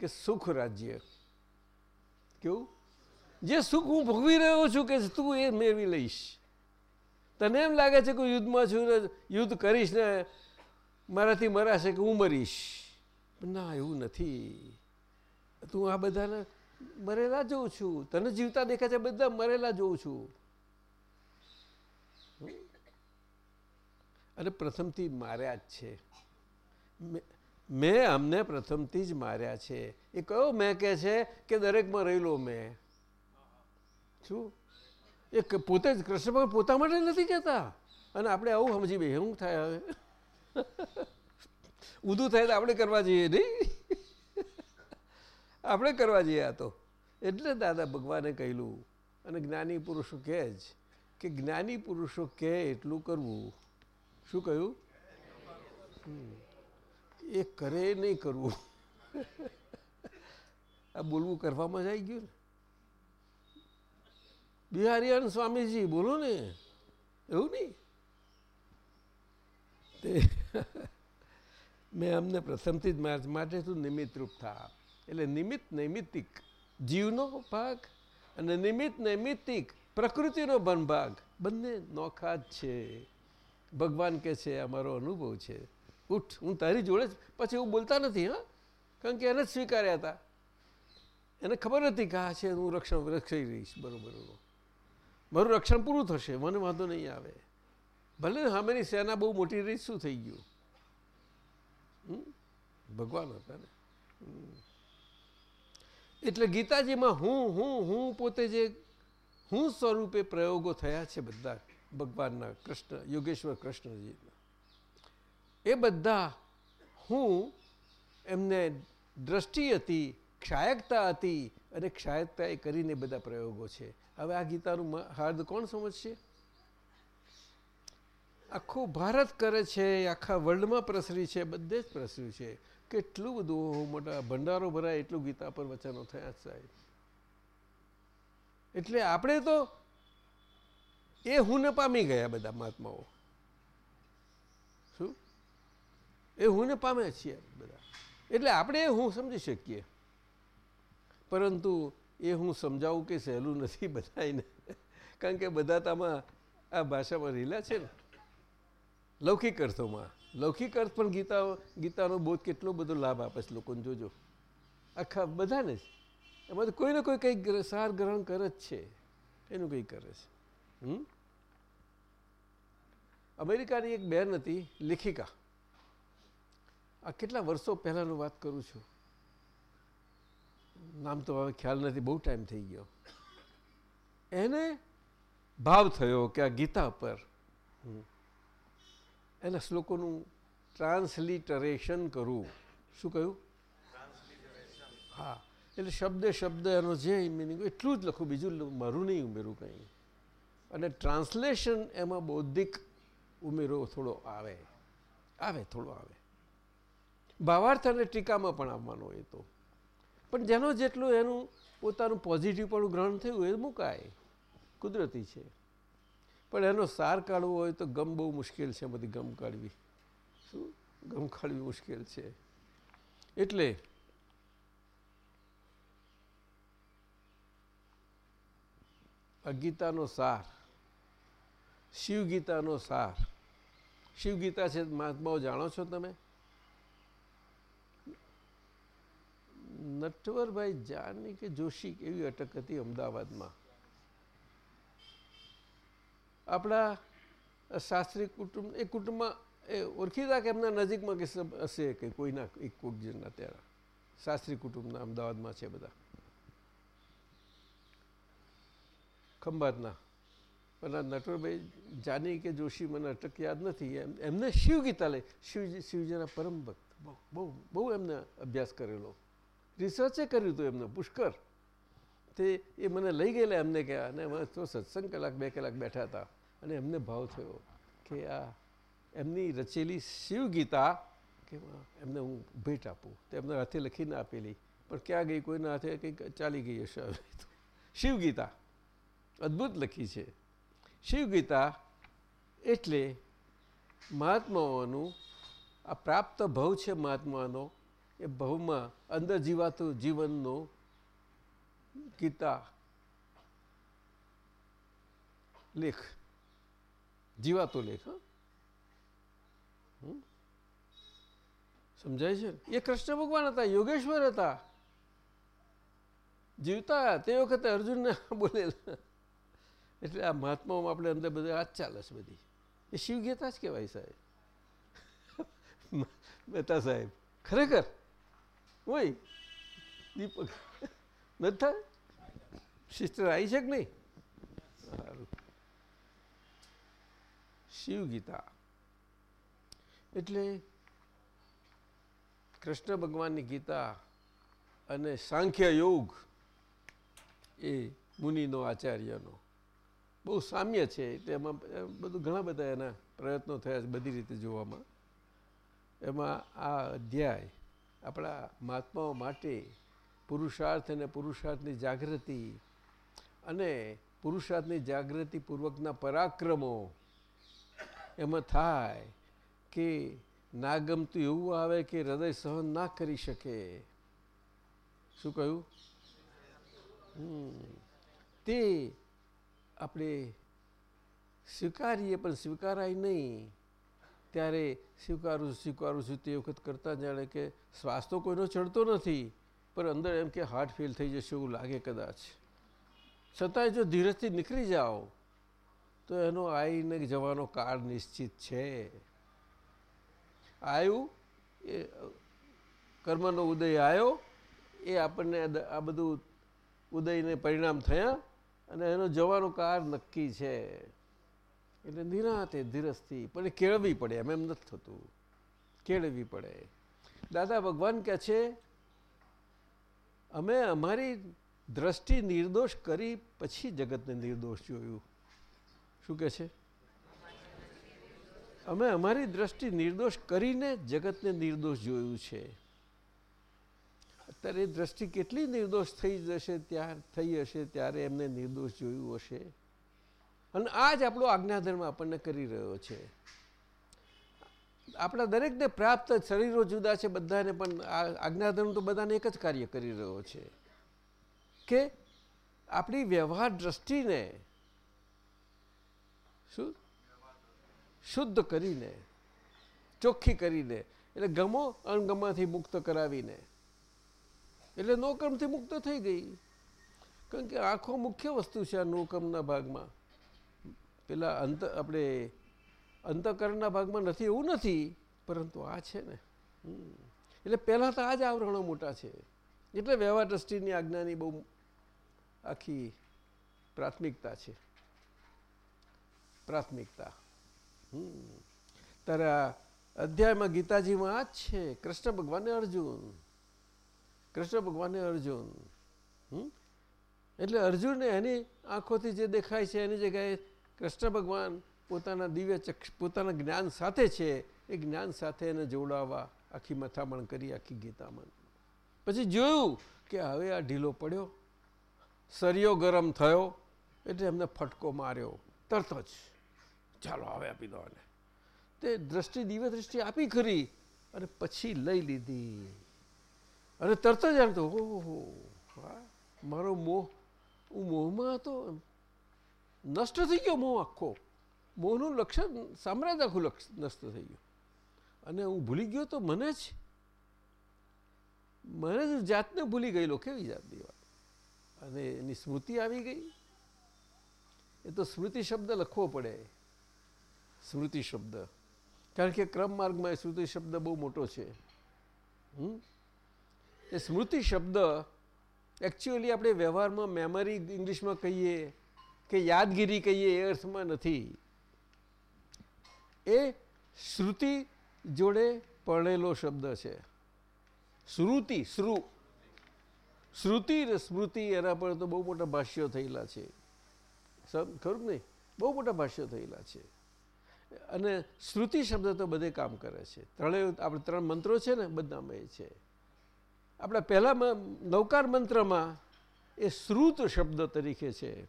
Speaker 6: કે સુખ રાજ્ય? કેવું? જે સુખ હું ભોગવી રહ્યો છું કે તું એ મેળવી લઈશ. તને એમ લાગે છે કે યુદ્ધમાં છું ને યુદ્ધ કરીશ ને મારાથી મરાશે કે હું મરીશ? ના, એવું નથી. તું આ બધાને મરેલા જોઉં છું. તને જીવતા દેખાય છે બધા મરેલા જોઉં છું. અરે પ્રથમથી માર્યા જ છે. મેં અમને પ્રથમથી જ માર્યા છે. એ કયો મેં કહે છે કે દરેકમાં રહેલો મેં? શું? એ પોતે જ કૃષ્ણ ભગવાન પોતા માટે નથી કહેતા? અને આપણે આવું સમજી બે શું થાય હવે? ઊંધું થાય તો આપણે કરવા જઈએ, નહીં? આપણે કરવા જઈએ આ તો. એટલે દાદા ભગવાને કહેલું, અને જ્ઞાની પુરુષો કહે જ કે જ્ઞાની પુરુષો કહે એટલું કરવું. શું કહ્યું? એ કરે નહીં કરવું. આ બોલવું કરવામાં જ આવી ગયું ને. બિહારીયાન સ્વામીજી, બોલો ને. એવું નહીં? તે મેં અમને પ્રથમથી જ માટે તું નિમિત્તરૂપ થા. એટલે નિમિત્ત નૈમિત્તિક જીવનો ભાગ અને નિમિત્ત નૈમિત્તિક પ્રકૃતિનો ભાગ બંને નોખા જ છે. ભગવાન કે છે અમારો અનુભવ છે. ઉઠ, હું તારી જોડે જ. પછી એવું બોલતા નથી, હા? કારણ કે એને જ સ્વીકાર્યા હતા. એને ખબર નથી કે આ છે, હું રક્ષણ રક્ષાઈ રહીશ, બરોબર મારું રક્ષણ પૂરું થશે, મને વાંધો નહીં આવે. ભલે સામેની સેના બહુ મોટી રહી શું થઈ ગયું? ભગવાન હતા ને. એટલે ગીતાજીમાં હું હું હું પોતે જે હું સ્વરૂપે પ્રયોગો થયા છે બધા ભગવાનના કૃષ્ણ, યોગેશ્વર કૃષ્ણજીના એ બધા હું એમને દ્રષ્ટિ હતી, ક્ષાયકતા હતી અને ક્ષાયકતા એ કરીને બધા પ્રયોગો છે. હવે આ ગીતાનું હાર્દ કોણ સમજશે? આખું ભારત કરે છે, આખા વર્લ્ડમાં પ્રસરી છે, બધે જ પ્રસર્યું છે. કેટલું બધું મોટા ભંડારો ભરાય એટલું ગીતા પર વચનો થયા સાહેબ. એટલે આપણે તો એ હુંને પામી ગયા બધા મહાત્માઓ. શું? એ હુંને પામ્યા છીએ બધા. એટલે આપણે એ હું સમજી શકીએ. પરંતુ એ હું સમજાવું કે સહેલું નથી બધાને કારણ કે બધા તામાં આ ભાષામાં રીલા છે ને. લૌકિક અર્થોમાં. લૌકિક અર્થ પણ ગીતા ગીતાનો બોધ કેટલો બધો લાભ આપે છે લોકોને, જોજો. આખા બધાને જ. એમાં તો કોઈને કોઈ કંઈક સાર ગ્રહણ કરે જ છે. એનું કંઈક કરે છે. હમ? અમેરિકાની એક બહેન હતી, લેખિકા. આ કેટલા વર્ષો પહેલાંનું વાત કરું છું. નામ તો હવે ખ્યાલ નથી, બહુ ટાઈમ થઈ ગયો. એને ભાવ થયો કે આ ગીતા પર. એના શ્લોકોનું ટ્રાન્સલિટરેશન કરવું. શું કહ્યું? હા, એટલે શબ્દ શબ્દ એનો જે મિનિંગ એટલું જ લખું બીજું મારું નહીં ઉમેરું કંઈ. અને ટ્રાન્સલેશન એમાં બૌદ્ધિક ઉમેરો થોડો આવે. આવે, થોડો આવે. ભાવાર્થ અને ટીકામાં પણ આવવાનો એ તો. પણ જેનો જેટલું એનું પોતાનું પોઝિટિવ પણ ગ્રહણ થયું એ મુકાય. કુદરતી છે. પણ એનો સાર કાઢવો હોય તો ગમ બહુ મુશ્કેલ છે બધી ગમ કાઢવી. શું? ગમ કાઢવી મુશ્કેલ છે. એટલે આ ગીતાનો સાર શિવગીતાનો સાર. શિવગીતા છે મહાત્માઓ જાણો છો તમે? નટવરભાઈ જાની કે જોશી એવી અટક હતી અમદાવાદમાં? આપણા શાસ્ત્રી કુટુંબ, એ કુટુંબમાં, એ ઓળખીતા કે એમના નજીકમાં કે હશે કે કોઈના, એક કોઈક જણના ત્યાં? શાસ્ત્રી કુટુંબના અમદાવાદમાં છે બધા? ખંભાતના. પણ નટવરભાઈ જાની કે જોશી, મને અટક યાદ નથી. એમ, એમને શિવગીતા લે શિવજી શિવજીના પરમ ભક્ત. બહુ બહુ બહુ એમને અભ્યાસ કરેલો. રિસર્ચે કર્યું હતું એમને, પુષ્કર. તે, એ મને લઈ ગયેલા એમને ગયા અને તો સત્સંગ કલાક, બે કલાક બેઠા હતા. અને એમને ભાવ થયો કે આ એમની રચેલી શિવગીતા કે એમને હું ભેટ આપું. તો એમના હાથે લખીને આપેલી. પણ ક્યાં ગઈ? કોઈના હાથે કંઈક ચાલી ગઈ હશે શિવગીતા. અદ્ભુત લખી છે. શિવગીતા એટલે મહાત્માઓનું આ પ્રાપ્ત ભવ છે મહાત્માનો. એ ભવમાં અંદર જીવાતું જીવનનો ગીતા લેખ જીવાતો લેખ સમજાય છે એ કૃષ્ણ ભગવાન હતા, યોગેશ્વર હતા. જીવતા તે વખતે અર્જુનને બોલેલા. એટલે આ મહાત્માઓમાં આપણે અંદર બધા આ જ ચાલે છે બધી. એ શિવગીતા જ કહેવાય સાહેબ. મહેતા સાહેબ. ખરેખર? હોય દીપક. નથી થાય? સિસ્ટર આવી છે કે નહીં? સારું. શિવગીતા. એટલે કૃષ્ણ ભગવાનની ગીતા અને સાંખ્ય યોગ એ મુનિનો, આચાર્યનો બહુ સામ્ય છે. એટલે એમાં બધું ઘણા બધા એના પ્રયત્નો થયા છે બધી રીતે જોવામાં. એમાં આ અધ્યાય આપણા મહાત્માઓ માટે પુરુષાર્થ અને પુરુષાર્થની જાગૃતિ અને પુરુષાર્થની જાગૃતિપૂર્વકના પરાક્રમો એમાં થાય કે ના ગમતું એવું આવે કે હૃદય સહન ના કરી શકે. શું કહ્યું? તે આપણે સ્વીકારીએ પણ સ્વીકારાય નહીં. ત્યારે સ્વીકારું સ્વીકારું છું તે વખત કરતા જાણે કે શ્વાસ તો કોઈનો ચડતો નથી, પણ અંદર એમ કે હાર્ટ ફેલ થઈ જશે એવું લાગે કદાચ. છતાંય જો ધીરજથી નીકળી જાઓ તો એનો આવીને જવાનો કાળ નિશ્ચિત છે. આવ્યું એ કર્મનો ઉદય આવ્યો એ આપણને આ બધું ઉદયને પરિણામ થયા અને એનો જવાનો કાળ નક્કી છે. એટલે નિરાતે ધીરજથી, પણ એ કેળવવી પડે, એમ એમ નથી થતું. કેળવવી પડે. દાદા ભગવાન કહે છે, અમે અમારી દ્રષ્ટિ નિર્દોષ કરી પછી જગતને નિર્દોષ જોયું. શું કહે છે? અમે અમારી દ્રષ્ટિ નિર્દોષ કરીને જગતને નિર્દોષ જોયું છે. અત્યારે દ્રષ્ટિ કેટલી નિર્દોષ થઈ જશે ત્યાર થઈ હશે ત્યારે એમને નિર્દોષ જોયું હશે. અને આ જ આપણો આજ્ઞાધર્મ આપણને કરી રહ્યો છે. આપણા દરેકને પ્રાપ્ત શરીરો જુદા છે, બધાને પણ આ આજ્ઞાધર્મ તો બધાને એક જ કાર્ય કરી રહ્યો છે. કે આપણી વ્યવહાર દ્રષ્ટિને શું? શુદ્ધ કરીને, ચોખ્ખી કરીને, એટલે ગમો અણગમાથી મુક્ત કરાવીને. એટલે નોકમથી મુક્ત થઈ ગઈ. કારણ કે આખો મુખ્ય વસ્તુ છે આ નોકમના ભાગમાં. પેલા અંત, આપણે અંતકરણના ભાગમાં નથી, એવું નથી, પરંતુ આ છે ને. એટલે પહેલાં તો આ જ આવરણો મોટા છે. એટલે વ્યવહાર દ્રષ્ટિની આજ્ઞાની બહુ આખી પ્રાથમિકતા છે. પ્રાથમિકતા. ત્યારે અધ્યાયમાં ગીતાજીમાં આ જ છે, કૃષ્ણ ભગવાને અર્જુન. કૃષ્ણ ભગવાને અર્જુન. એટલે અર્જુનને એની આંખોથી જે દેખાય છે, એની જગ્યાએ કૃષ્ણ ભગવાન પોતાના દિવ્ય ચક્ષ, પોતાના જ્ઞાન સાથે છે, એ જ્ઞાન સાથે એને જોડાવા આખી મથામણ કરી, આખી ગીતામાં. પછી જોયું કે હવે આ ઢીલો પડ્યો, સરિયો ગરમ થયો, એટલે એમને ફટકો માર્યો, તરત જ. ચાલો, હવે આપી દો તે દ્રષ્ટિ દિવ્ય દ્રષ્ટિ આપી ખરી અને પછી લઈ લીધી. અને તરત જ એમ તો, ઓહો મારો મોહ, હું મોહમાં હતો નષ્ટ થઈ ગયો મોહ આખો. મોહનું લક્ષણ, સામ્રાજ્ય આખું નષ્ટ થઈ ગયું. અને હું ભૂલી ગયો તો મને જ મને જ જાતને ભૂલી ગયેલો, કેવી જાતની વાત? અને એની સ્મૃતિ આવી ગઈ. એ તો સ્મૃતિ શબ્દ લખવો પડે. સ્મૃતિ શબ્દ. કારણ કે ક્રમ માર્ગમાં એ સ્મૃતિ શબ્દ બહુ મોટો છે. એ સ્મૃતિ શબ્દ એકચ્યુઅલી આપણે વ્યવહારમાં મેમરી ઇંગ્લિશમાં કહીએ કે યાદગીરી કહીએ એ અર્થમાં નથી. એ શ્રુતિ જોડે પરણેલો શબ્દ છે. શ્રુતિ, શ્રુ. શ્રુતિ ને સ્મૃતિ એના પર તો બહુ મોટા ભાષ્યો થયેલા છે. ખરું નહીં? બહુ મોટા ભાષ્યો થયેલા છે. અને શ્રુતિ શબ્દ તો બધે કામ કરે છે. ત્રણેય આપણે ત્રણ મંત્રો છે ને, બધામાં એ છે. આપણા પહેલાં નૌકાર મંત્રમાં એ શ્રુત શબ્દ તરીકે છે.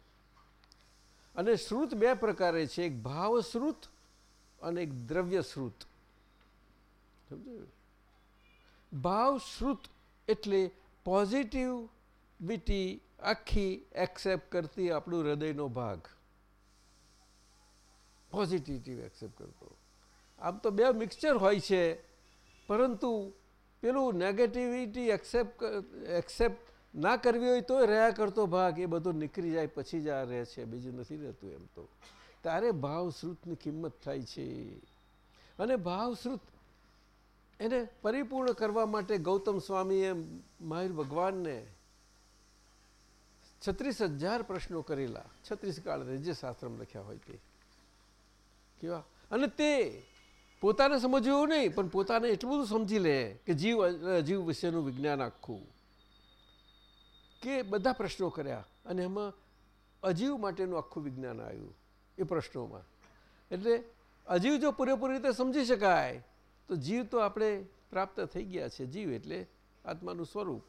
Speaker 6: અને શ્રુત બે પ્રકારે છે, એક ભાવશ્રુત અને એક દ્રવ્ય શ્રુત ભાવશ્રુત એટલે પોઝિટિવિટી આખી એક્સેપ્ટ કરતી આપણું હૃદયનો ભાગ. પોઝિટિવિટી એક્સેપ્ટ કરતો. આમ તો બે મિક્સચર હોય છે, પરંતુ પેલું નેગેટિવિટી એક્સેપ્ટ એક્સેપ્ટ ના કરવી હોય તો રહ્યા કરતો ભાગ એ બધો નીકળી જાય, પછી જ આ રહે છે, બીજું નથી રહેતું એમ તો. ત્યારે ભાવશ્રુતની કિંમત થાય છે. અને ભાવશ્રુત એને પરિપૂર્ણ કરવા માટે ગૌતમ સ્વામીએ માહિર ભગવાનને છત્રીસ હજાર પ્રશ્નો કરેલા. છત્રીસ કાળ જે શાસ્ત્રમાં લખ્યા હોય તે. કેવા? અને તે પોતાને સમજવું નહીં, પણ પોતાને એટલું બધું સમજી લે કે જીવ જીવ વિશેનું વિજ્ઞાન આખું. કે બધા પ્રશ્નો કર્યા અને એમાં અજીવ માટેનું આખું વિજ્ઞાન આવ્યું એ પ્રશ્નોમાં. એટલે અજીવ જો પૂરેપૂરી રીતે સમજી શકાય, તો જીવ તો આપણે પ્રાપ્ત થઈ ગયા છે, જીવ એટલે આત્માનું સ્વરૂપ.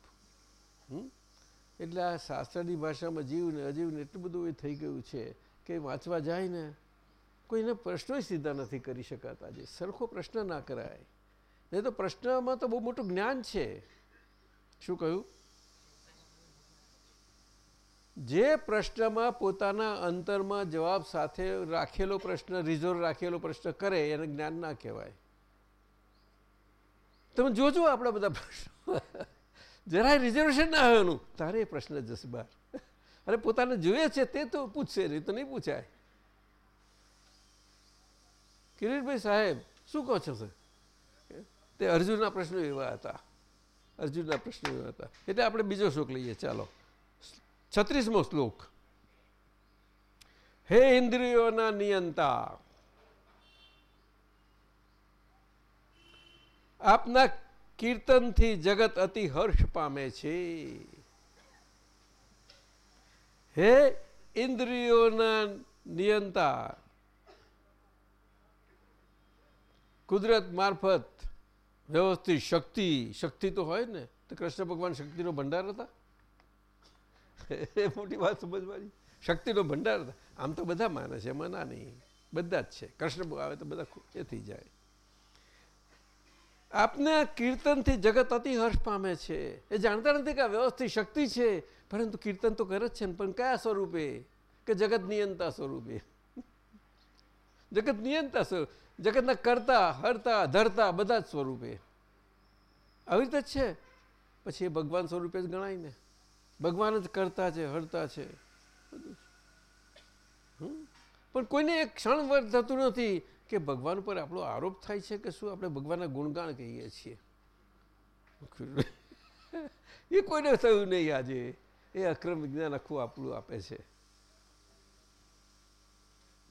Speaker 6: એટલે આ શાસ્ત્રની ભાષામાં જીવ ને અજીવને એટલું બધું એ થઈ ગયું છે કે વાંચવા જાય ને કોઈને પ્રશ્નો સીધા નથી કરી શકાતા, જે સરખો પ્રશ્ન ના કરાય. નહીં તો પ્રશ્નમાં તો બહુ મોટું જ્ઞાન છે. શું કહ્યું? જે પ્રશ્નમાં પોતાના અંતરમાં જવાબ સાથે રાખેલો પ્રશ્ન રિઝર્વ રાખેલો પ્રશ્ન કરે, એને જ્ઞાન ના કહેવાય. તમે જોજો આપણા બધા પ્રશ્નો. જરાય રિઝર્વેશન ના હોય તારે પ્રશ્ન જશે બહાર. અરે પોતાને જોઈએ છે તે તો પૂછશે, નહીં તો નહીં પૂછાય. કિરીટભાઈ સાહેબ શું કહો છો સર? તે અર્જુનના પ્રશ્નો એવા હતા. અર્જુનના પ્રશ્નો એવા હતા. એટલે આપણે બીજો શોક લઈએ, ચાલો. છત્રીસમો શ્લોક. હે ઇન્દ્રિયોના નિયંતા, આપના કીર્તનથી જગત અતિ હર્ષ પામે છે. હે ઇન્દ્રિયોના નિયંતા કુદરત મારફત વ્યવસ્થિત શક્તિ શક્તિ તો હોય ને. તો કૃષ્ણ ભગવાન શક્તિનો ભંડાર હતા? એ મોટી વાત સમજવાની. શક્તિનો ભંડાર હતા. આમ તો બધા માને છે, એમાં ના નહીં. બધા જ છે. કૃષ્ણ આવે તો બધા એ થઈ જાય. આપને કીર્તનથી જગત અતિ હર્ષ પામે છે. એ જાણતા નથી કે આ વ્યવસ્થિત શક્તિ છે. પરંતુ કીર્તન તો કરે જ છે પણ કયા સ્વરૂપે? કે જગત નિયંતા સ્વરૂપે? જગત નિયંતા સ્વરૂપ. જગતના કરતા, હરતા, ધરતા બધા જ સ્વરૂપે. આવી રીતે જ છે. પછી એ ભગવાન સ્વરૂપે જ ગણાય ને. ભગવાન જ કરતા છે, હરતા છે. પણ કોઈને એક ક્ષણ થતું નથી કે ભગવાન ઉપર આપણો આરોપ થાય છે કે શું આપણે ભગવાનના ગુણગાન કહીએ છીએ. એ કોઈને થયું નહીં આજે. એ અક્રમ વિજ્ઞાન આખું આપણું આપે છે.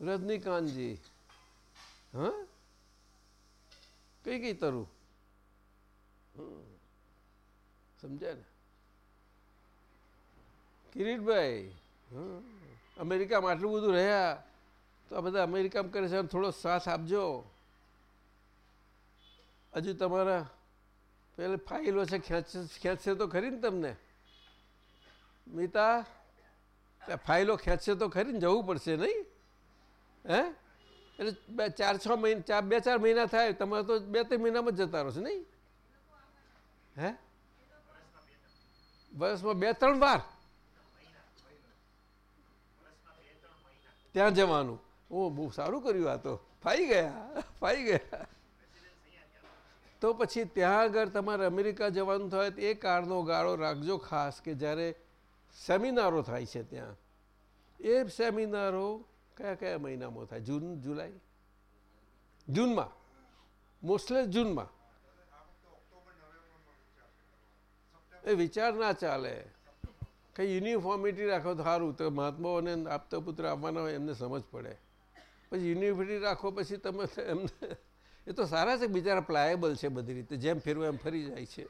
Speaker 6: રજનીકાંતજી હા? કઈ કઈ તરું? સમજાય ને? કિરીટભાઈ અમેરિકામાં આટલું બધું રહ્યા, તો આ બધા અમેરિકામાં કરે છે થોડો સાથ આપજો. હજુ તમારા પેલે ફાઇલો છે ખેંચશે તો ખરી ને તમને? મિતા ફાઇલો ખેંચશે તો ખરી ને જવું પડશે નહીં? હે? એટલે બે, ચાર, છ મહિના, ચાર, બે, ચાર મહિના થાય તમારે તો બે, ત્રણ મહિનામાં જતા રહો છો, નહીં? હે? વર્ષમાં બે, ત્રણ વાર? ત્યાં જવાનું. ઓ બહુ સારું કર્યું આ તો. ફાઈ ગયા ફાઈ ગયા. તો પછી ત્યાં આગળ તમારે અમેરિકા જવાનું થાય, તો એ કારનો ગાળો રાખજો ખાસ કે જ્યારે સેમિનારો થાય છે ત્યાં. એ સેમિનારો કયા કયા મહિનામાં થાય? જૂન, જુલાઈ? જૂનમાં? મોસ્ટલી જૂનમાં. એ વિચાર ના ચાલે. કંઈ યુનિફોર્મિટી રાખો તો સારું તો મહાત્માઓને આપતા પુત્ર આપવાના હોય એમને સમજ પડે. પછી યુનિફોર્મિટી રાખો પછી તમે એમને એ તો સારા છે બિચારા પ્લાયેબલ છે બધી રીતે. જેમ ફેરવું એમ ફરી જાય છે.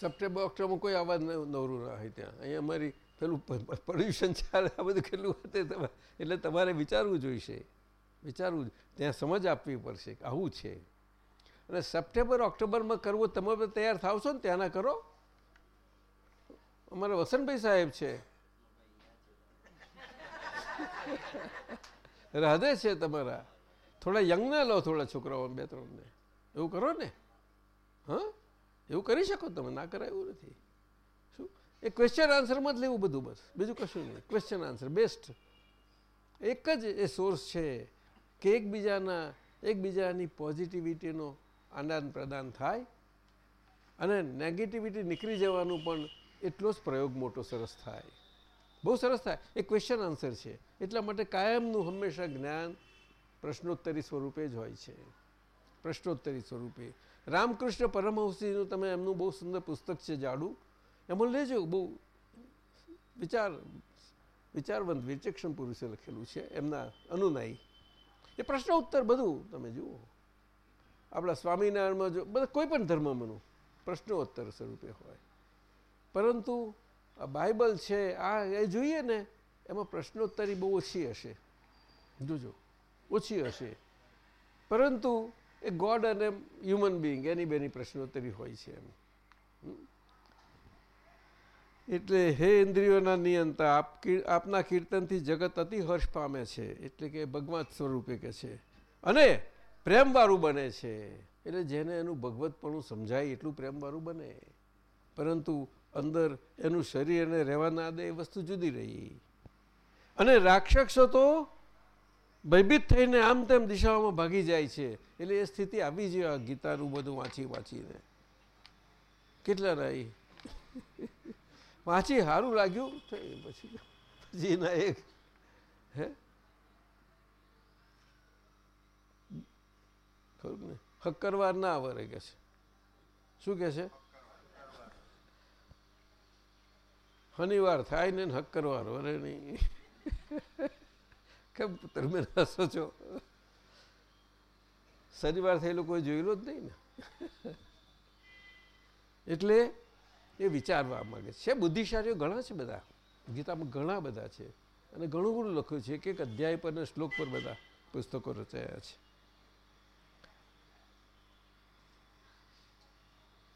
Speaker 6: સપ્ટેમ્બર ઓક્ટોબરમાં કોઈ અવાજ નવરું ના હોય ત્યાં. અહીંયા અમારી પેલું પોલ્યુશન ચાલે, આ બધું કેટલું એટલે તમારે વિચારવું જોઈશે. વિચારવું ત્યાં સમજ આપવી પડશે આવું છે. અને સપ્ટેમ્બર, ઓક્ટોબરમાં કરવું તમે તૈયાર થાવશો ને ત્યાંના કરો. અમારા વસંતભાઈ સાહેબ છે. રાધે છે તમારા. થોડા યંગને લો થોડા છોકરાઓ, બે ત્રણને એવું કરો ને? હા? એવું કરી શકો તમે? ના કરાય એવું નથી. શું? એ ક્વેશ્ચન આન્સરમાં જ લેવું બધું બસ. બીજું કશું નહીં. ક્વેશ્ચન આન્સર બેસ્ટ એક જ એ સોર્સ છે કે એકબીજાના, એકબીજાની પોઝિટિવિટીનો આદાન પ્રદાન થાય અને નેગેટિવિટી નીકળી જવાનું પણ એટલો જ પ્રયોગ મોટો સરસ થાય. બહુ સરસ થાય. એ ક્વેશ્ચન આન્સર છે. એટલા માટે કાયમનું હંમેશા જ્ઞાન પ્રશ્નોત્તરી સ્વરૂપે જ હોય છે. પ્રશ્નોત્તરી સ્વરૂપે. રામકૃષ્ણ પરમહંસીનું તમે એમનું બહુ સુંદર પુસ્તક છે જાડું. એમાં લેજો, બહુ વિચાર, વિચારવંત વિચક્ષણ પુરુષે લખેલું છે એમના અનુનાયી. એ પ્રશ્ન ઉત્તર બધું તમે જુઓ. આપણા સ્વામિનારાયણમાં જો બધા કોઈ પણ ધર્મમાંનું પ્રશ્નોત્તર સ્વરૂપે હોય. પરંતુ આ બાઇબલ છે, આ એ જોઈએ ને, એમાં પ્રશ્નોત્તરી બહુ ઓછી હશે. જોજો, ઓછી હશે. પરંતુ એ ગોડ અને હ્યુમન બિંગ એની બેની પ્રશ્નોત્તરી હોય છે એમ. એટલે હે ઇન્દ્રિયોના નિયંતા, આપ આપના કીર્તનથી જગત અતિ હર્ષ પામે છે, એટલે કે ભગવાન સ્વરૂપે કે છે. અને પ્રેમવાળું બને છે. એટલે જેને એનું ભગવતપણું સમજાય એટલું પ્રેમવાળું બને. પરંતુ અંદર એનું શરીર એને રહેવા ના દે એ વસ્તુ જુદી રહી. અને રાક્ષસો તો ભયભીત થઈને આમ તેમ દિશાઓમાં ભાગી જાય છે. એટલે એ સ્થિતિ આવી આ ગીતાનું બધું વાંચી વાંચીને. કેટલા રહી વાંચી સારું લાગ્યું. પછી. પછી ના એક, હે? ખરું ને? હક્કરવાર ના આવરે કે છે. શું કે છે? શનિવાર થાય ને હક્કરવાર વરે નહીં. કેમ તમે હસો છો? શનિવાર થયેલું કોઈ જોયેલું જ નહીં ને. એટલે એ વિચારવા માગે છે. બુદ્ધિશાળીઓ ઘણા છે બધા. ગીતામાં ઘણા બધા છે. અને ઘણું ઘણું લખ્યું છે. એક અધ્યાય પર શ્લોક પર બધા પુસ્તકો રચાયા છે.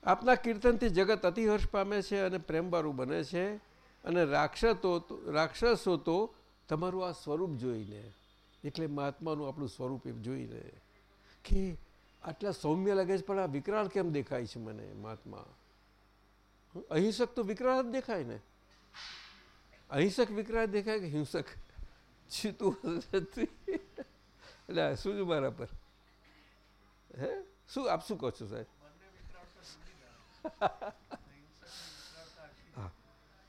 Speaker 6: આપના કીર્તનથી જગત અતિહર્ષ પામે છે અને પ્રેમવાળું બને છે. અને રાક્ષસો રાક્ષસો તો તમારું આ સ્વરૂપ જોઈને એટલે મહાત્માનું આપણું સ્વરૂપ એ જોઈને કે આટલા સૌમ્ય લાગે છે, પણ આ વિકરાળ કેમ દેખાય છે મને મહાત્મા? અહિંસક તો વિકરાળ જ દેખાય ને? અહિંસક વિકરાળ દેખાય કે હિંસક? છીતું એટલે શું છું મારા પર? હે? શું આપ શું કહો છો સાહેબ?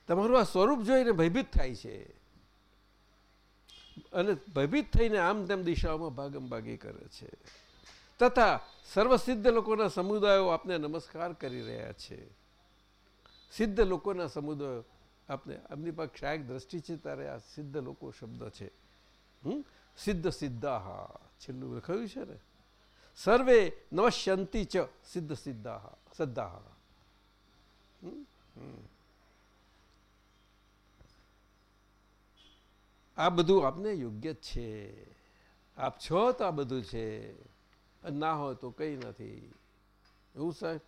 Speaker 6: તમારું આ સ્વરૂપ જોઈને ભયભીત થાય છે. અને ભયભીત થઈને આમ તેમ દિશાઓમાં ભાગમ ભાગી કરે છે. તથા સર્વસિદ્ધ લોકોના સમુદાયો આપને નમસ્કાર કરી રહ્યા છે. સિદ્ધ લોકોના સમુદાયો આપને એમની પાસે ક્ષાયક દ્રષ્ટિ છે, ત્યારે આ સિદ્ધ લોકો શબ્દ છે. હમ? સિદ્ધ સિદ્ધાહા. છેલ્લું લખાયું છે ને? સર્વે નવશ્યંતિ ચ સિદ્ધ સિદ્ધાહા સદ્દાહા આ બધું આપને યોગ્ય છે. આપ છો તો આ બધું છે. ના હોય તો કંઈ નથી. એવું સાહેબ?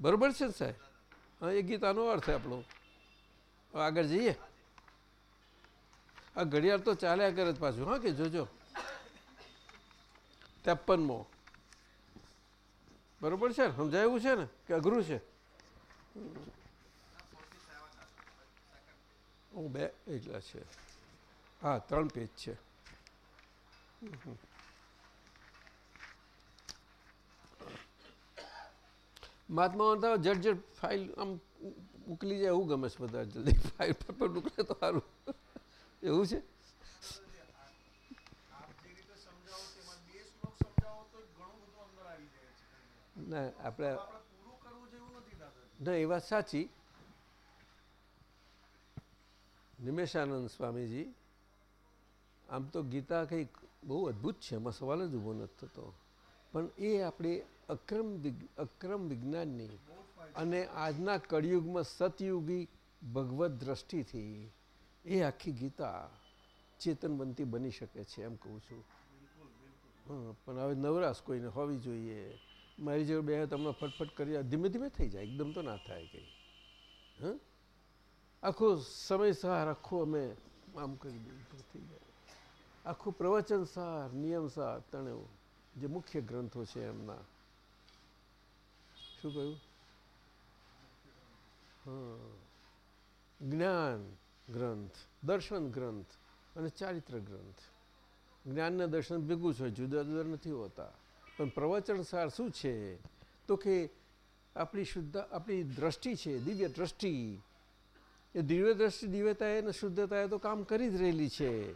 Speaker 6: બરોબર છે ને સાહેબ? હા, એ ગીતાનો અર્થ આપણો. આગળ જઈએ? આ ઘડિયાળ તો ચાલ્યા કરે જ પાછું. હા કે જોજો. ત્રેપનમો બરોબર છે ને? સમજાયું છે ને? કે અઘરું છે? હું બે એટલા છે. હા ત્રણ પેજ છે. મહાત્મા તો જટ જટ ફાઇલ આમ ઉકલી જાય એવું ગમે છે બધા. જલ્દી ફાઇલ પર ઉકલે તો સારું. એવું છે? ના આપણે ના એ વાત સાચી નિમેશાનંદ સ્વામીજી આમ તો ગીતા કંઈક બહુ અદ્ભુત છે એમાં સવાલ જ ઊભો નથી થતો પણ એ આપણે અક્રમ અક્રમ વિજ્ઞાનની અને આજના કળિયુગમાં સતયુગી ભગવત દ્રષ્ટિથી એ આખી ગીતા ચેતનવંતી બની શકે છે એમ કહું છું પણ હવે નવરાશ કોઈને હોવી જોઈએ મારી જેવું બે તમને ફટફટ કરી ધીમે ધીમે થઈ જાય. એકદમ તો ના થાય કંઈ. હા? આખો સમય સાર આખું અમે આમ કરી દઈએ થઈ જાય. આખું પ્રવચન સાર નિયમ સાર તણે જે મુખ્ય ગ્રંથો છે એમના. શું કહ્યું? હા. જ્ઞાન ગ્રંથ, દર્શન ગ્રંથ અને ચારિત્ર ગ્રંથ. જ્ઞાનના દર્શન ભેગું છે જુદા જુદા નથી હોતા. પણ પ્રવચન સાર શું છે? તો કે આપણી શુદ્ધ, આપણી દ્રષ્ટિ છે, દિવ્ય દ્રષ્ટિ. એ દિવ્ય દ્રષ્ટિ દિવ્યતાએ અને શુદ્ધતાએ તો કામ કરી જ રહેલી છે.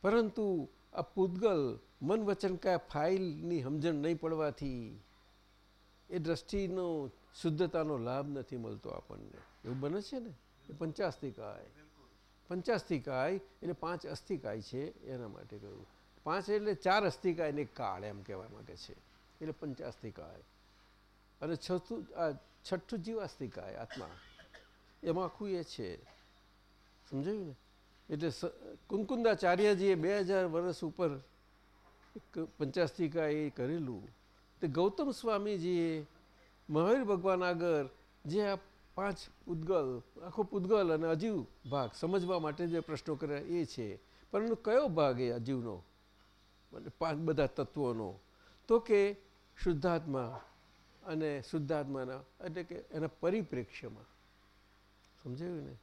Speaker 6: પરંતુ આ પૂતગલ મન વચન કાંઈ ફાઇલની સમજણ નહીં પડવાથી એ દ્રષ્ટિનો, શુદ્ધતાનો લાભ નથી મળતો આપણને. એવું બને છે ને? એ પંચાસ્તિકાય પંચાસ્તિકાય એટલે પાંચ અસ્થિકાય છે એના માટે કહ્યું. પાંચ એટલે ચાર અસ્થિકા એને કાળ એમ કહેવા માગે છે. એટલે પંચાસ્થિકાય અને છઠ્ઠું છઠ્ઠું જીવાસ્તિકાય આત્મા. એમાં આખું એ છે. સમજાયું ને? એટલે કુંકુંદાચાર્યજીએ બે હજાર વર્ષ ઉપર પંચાસ્તિકા એ કરેલું. તે ગૌતમ સ્વામીજીએ મહાવીર ભગવાન આગળ જે આ પાંચ ઉદ્ગલ આખો પૂદગલ અને અજીવ ભાગ સમજવા માટે જે પ્રશ્નો કર્યા એ છે. પરંતુ કયો ભાગ એ અજીવનો? પાંચ બધા તત્વોનો. તો કે શુદ્ધાત્મા અને શુદ્ધાત્માના, એટલે કે એના પરિપ્રેક્ષ્યમાં. સમજાયું ને?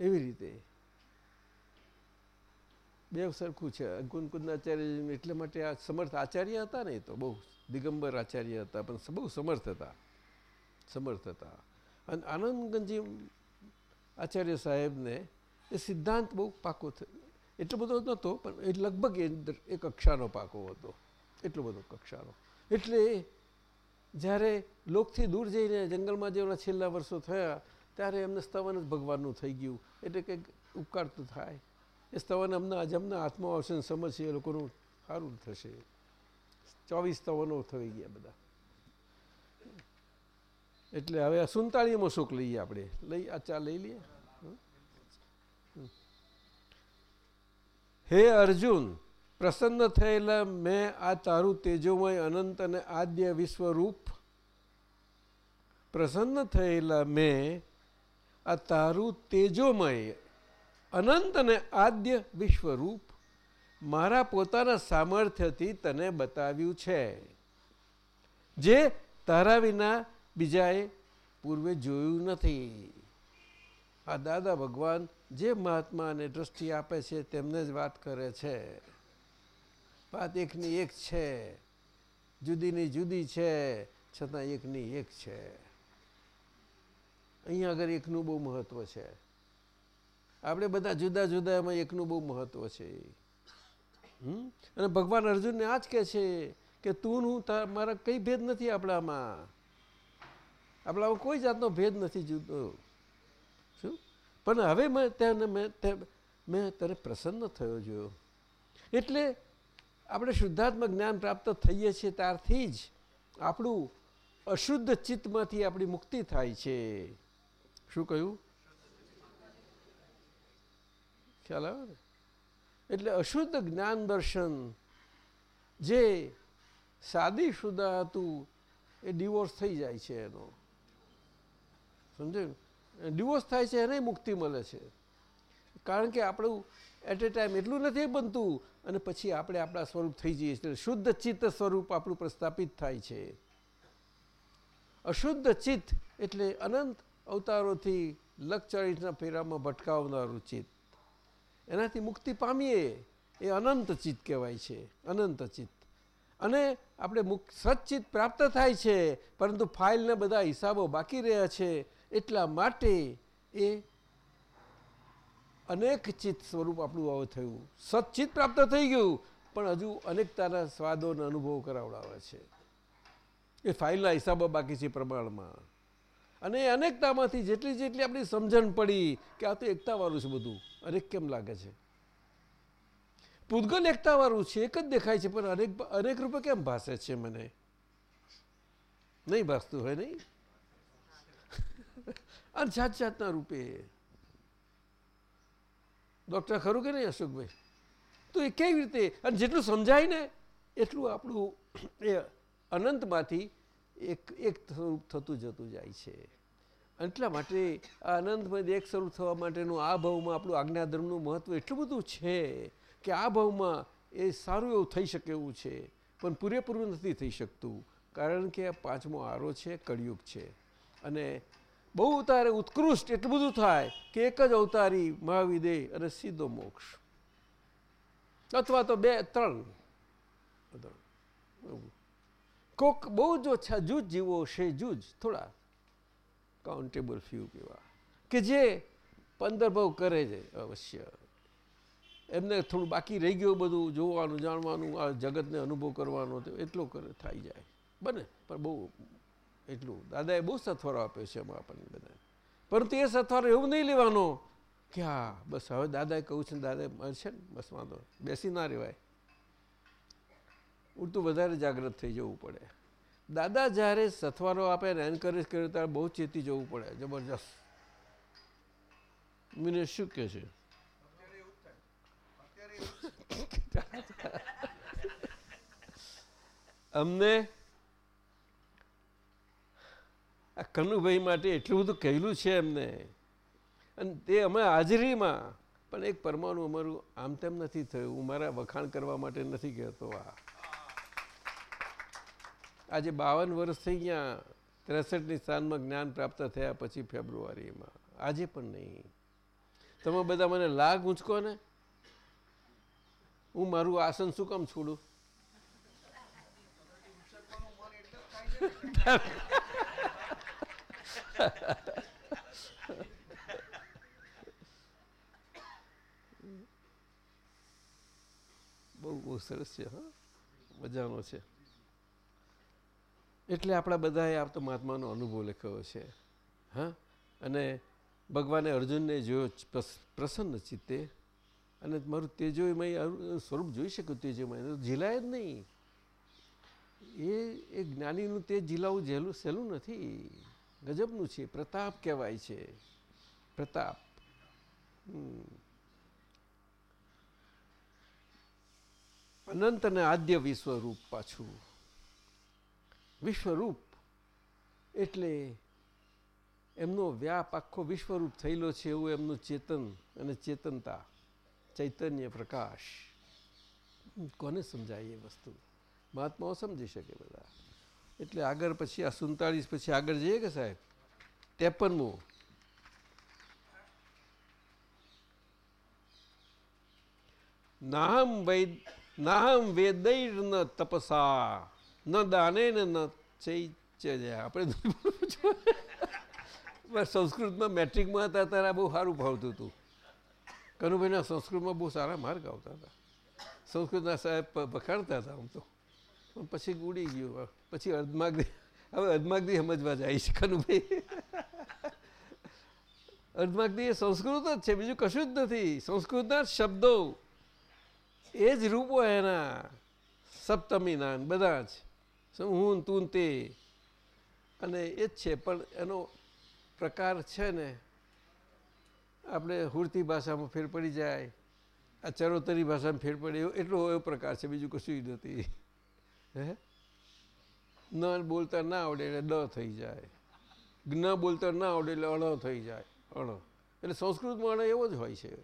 Speaker 6: એવી રીતે. બે સરખું છે. કુંદકુંદાચાર્ય એટલે માટે આ સમર્થ આચાર્ય હતા ને તો, બહુ દિગંબર આચાર્ય હતા, પણ બહુ સમર્થ હતા. સમર્થ હતા. અને આનંદગંજી આચાર્ય સાહેબને એ સિદ્ધાંત બહુ પાકો એટલો બધો નહોતો, પણ એ લગભગ એ કક્ષાનો પાકો હતો. એટલો બધો કક્ષાનો એટલે જ્યારે લોકથી દૂર જઈને જંગલમાં જેઓના છેલ્લા વર્ષો થયા, ત્યારે એમને સ્તવન જ ભગવાનનું થઈ ગયું. એટલે કંઈક ઉપકાર તો થાય. એ સ્તવન અમને આજે અમને હાથમાં આવશે ને સમજશે એ લોકોનું સારું થશે. ચોવીસ સ્તવનો થઈ ગયા બધા. એટલે હવે સુનતાળીમાં શોક લઈએ આપણે. લઈ, આ ચા લઈ લઈએ. હે અર્જુન, પ્રસન્ન થયેલા મેં આ તારું તેજોમય અનંત અને આદ્ય વિશ્વરૂપ. પ્રસન્ન થયેલા મેં આ તારું તેજોમય અનંત અને આદ્ય વિશ્વરૂપ મારા પોતાના સામર્થ્યથી તને બતાવ્યું છે. જે તારા વિના બીજાએ પૂર્વે જોયું નથી. આ દાદા ભગવાન જે મહાત્માને દ્રષ્ટિ આપે છે તેમને જ વાત કરે છે. વાત એકની એક છે, જુદીની જુદી છે, છતાં એકની એક છે. અહીંયા આગળ એકનું બહુ મહત્વ છે. આપણે બધા જુદા જુદા એમાં એકનું બહુ મહત્વ છે. અને ભગવાન અર્જુનને આ જ કહે છે કે તું હું મારા કઈ ભેદ નથી આપણામાં. આપણામાં કોઈ જાતનો ભેદ નથી જુદો. પણ હવે મેં તેને મેં મેં તને પ્રસન્ન થયો જોયો એટલે આપણે શુદ્ધાત્મક જ્ઞાન પ્રાપ્ત થઈએ છીએ ત્યારથી જ આપણું અશુદ્ધ ચિત્તમાંથી આપણી મુક્તિ થાય છે. શું કહ્યું? ખ્યાલ આવે ને? એટલે અશુદ્ધ જ્ઞાન દર્શન જે સાદી શુદ્ધ હતું એ ડિવોર્સ થઈ જાય છે એનો. સમજાયું? ડિવોર્સ થાય છે, એને મુક્તિ મળે છે. કારણ કે આપણું એટ એ ટાઈમ એટલું નથી બનતું અને પછી આપણે આપણા સ્વરૂપ થઈ જઈએ છીએ. શુદ્ધ ચિત્ત સ્વરૂપ આપણું પ્રસ્થાપિત થાય છે. અશુદ્ધ ચિત્ત એટલે અનંત અવતારોથી લક્ષચરિતના ફેરામાં ભટકાવનારું ચિત્ત. એનાથી મુક્તિ પામીએ એ અનંત ચિત્ત કહેવાય છે, અનંત ચિત્ત. અને આપણે સચ્ચિત પ્રાપ્ત થાય છે, પરંતુ ફાઇલને બધા હિસાબો બાકી રહ્યા છે. એટલા માટે એ અનેક ચિત્ત સ્વરૂપ આપણું આવું થયું. સચ્ચિત પ્રાપ્ત થઈ ગયું, પણ હજુ અનેકતાના સ્વાદોને અનુભવ કરાવડાવે છે. એ ફાઇલના હિસાબો બાકી છે પ્રમાણમાં. અને એ અનેકતામાંથી જેટલી જેટલી આપણી સમજણ પડી કે આ તો એકતાવાળું છે બધું, અનેક કેમ લાગે છે? પૂતગલ એકતાવાળું છે, એક જ દેખાય છે, પણ અનેક અનેક રૂપે કેમ ભાષે છે મને? નહીં ભાસતું હોય નહીં? અને જાત જાતના રૂપે. ડૉક્ટર ખરું કે નહીં, અશોકભાઈ? તો એ કેવી રીતે? અને જેટલું સમજાય ને, એટલું આપણું એ અનંતમાંથી એક એક સ્વરૂપ થતું જતું જાય છે. એટલા માટે આ અનંતમાંથી એક સ્વરૂપ થવા માટેનું આ ભાવમાં આપણું આજ્ઞાધર્મનું મહત્ત્વ એટલું બધું છે કે આ ભાવમાં એ સારું એવું થઈ શકે એવું છે. પણ પૂરેપૂરું નથી થઈ શકતું, કારણ કે આ પાંચમો આરો છે, કળિયુગ છે. અને બહુ અવતારે ઉત્કૃષ્ટ એટલું બધું થાય કે એક જ અવતારી મહાવી દે અને સીધો મોક્ષ. અથવા તો બે, ત્રણ. કોક બહુ જ ઓછા જૂજ જીવો છે જૂજ, થોડા કાઉન્ટેબલ ફ્યુ કેવા. કે જે પંદર કરે છે, અવશ્ય. એમને થોડું બાકી રહી ગયું બધું, જોવાનું, જાણવાનું, આ જગતને અનુભવ કરવાનો એટલો કરે થઈ જાય. બને, પણ બહુ એટલું. દાદાએ બહુ સથવારો આપ્યો છે એમાં આપણને બધા પરંતુ એ સથવારો એવું નહીં લેવાનો કે હા બસ હવે દાદાએ કહું છે દાદાએ મળશે ને બસ વાંધો બેસી ના રહેવાય. ઉડતું વધારે જાગૃત થઈ જવું પડે. દાદા જ્યારે સથવારો આપે ને એન્કરેજ કર્યો ત્યારે બહુ ચેતી જવું પડે. જબરજસ્ત. મને શું કહે છે? અમને આ કનુભાઈ માટે એટલું બધું કહેલું છે એમને. અને તે અમે હાજરીમાં, પણ એક પરમાણુ અમારું આમ તેમ નથી થયું. હું મારા વખાણ કરવા માટે નથી કહેતો આ. આજે બાવન વર્ષ થઈ ગયા, ત્રેસઠની સ્થાનમાં જ્ઞાન પ્રાપ્ત થયા પછી ફેબ્રુઆરીમાં. આજે પણ નહીં. તમે બધા મને લાગ ઊંચકો ને? હું મારું આસન શું કામ છોડું? બહુ બહુ સરસ છે, હા. મજાનો છે. એટલે આપણા બધાએ આ તો મહાત્માનો અનુભવ લખ્યો છે, હા. અને ભગવાને અર્જુનને જોયો પ્રસન્ન ચિત્તે. અને મારું તેજોમય સ્વરૂપ જોઈ શક્યું તેજોમય. ઝીલાય જ નહીં. એ એ જ્ઞાનીનું તે ઝીલાવું ઝેલું સહેલું નથી. ગજબનું છે, પ્રતાપ કહેવાય છે. પ્રતાપ. અનંત અને આદ્ય વિશ્વરૂપ પાછું. વિશ્વરૂપ એટલે એમનો વ્યાપ આખો વિશ્વરૂપ થયેલો છે એવું એમનું ચેતન અને ચેતનતા, ચૈતન્ય પ્રકાશ. કોને સમજાય એ વસ્તુ? મહાત્માઓ સમજી શકે બધા. એટલે આગળ પછી આ સુડતાળીસ પછી આગળ જઈએ કે સાહેબ? ત્રેપનમું. નાહમ વૈદ નાહમ વેદૈર ન તપસા. ન દાને ન ચૈત્ય આપણે સંસ્કૃતમાં મેટ્રિકમાં હતા ત્યારે બહુ સારું ભાવતું હતું. કનુભાઈના સંસ્કૃતમાં બહુ સારા માર્ક આવતા હતા. સંસ્કૃતના સાહેબ વખાણતા હતા આમ તો. પછી ઉડી ગયું. પછી અર્ધમાગદી હવે અર્ધમાગદી સમજવા જાય છે, કનુભાઈ. અર્ધમાગદી એ સંસ્કૃત જ છે, બીજું કશું જ નથી. સંસ્કૃતના જ શબ્દો. એ જ રૂપો એના. સપ્તમીના બધા જ. હું તું તે. અને એ જ છે, પણ એનો પ્રકાર છે ને, આપણે હુરતી ભાષામાં ફેર પડી જાય. આ ચરોતરી ભાષામાં ફેર પડે એટલો એવો પ્રકાર છે, બીજું કશું નથી. હે? ન બોલતા ના આવડે એટલે ડ થઈ જાય. ન બોલતા ના આવડે એટલે અણ થઈ જાય. અણ. એટલે સંસ્કૃતમાં અણ એવો જ હોય છે.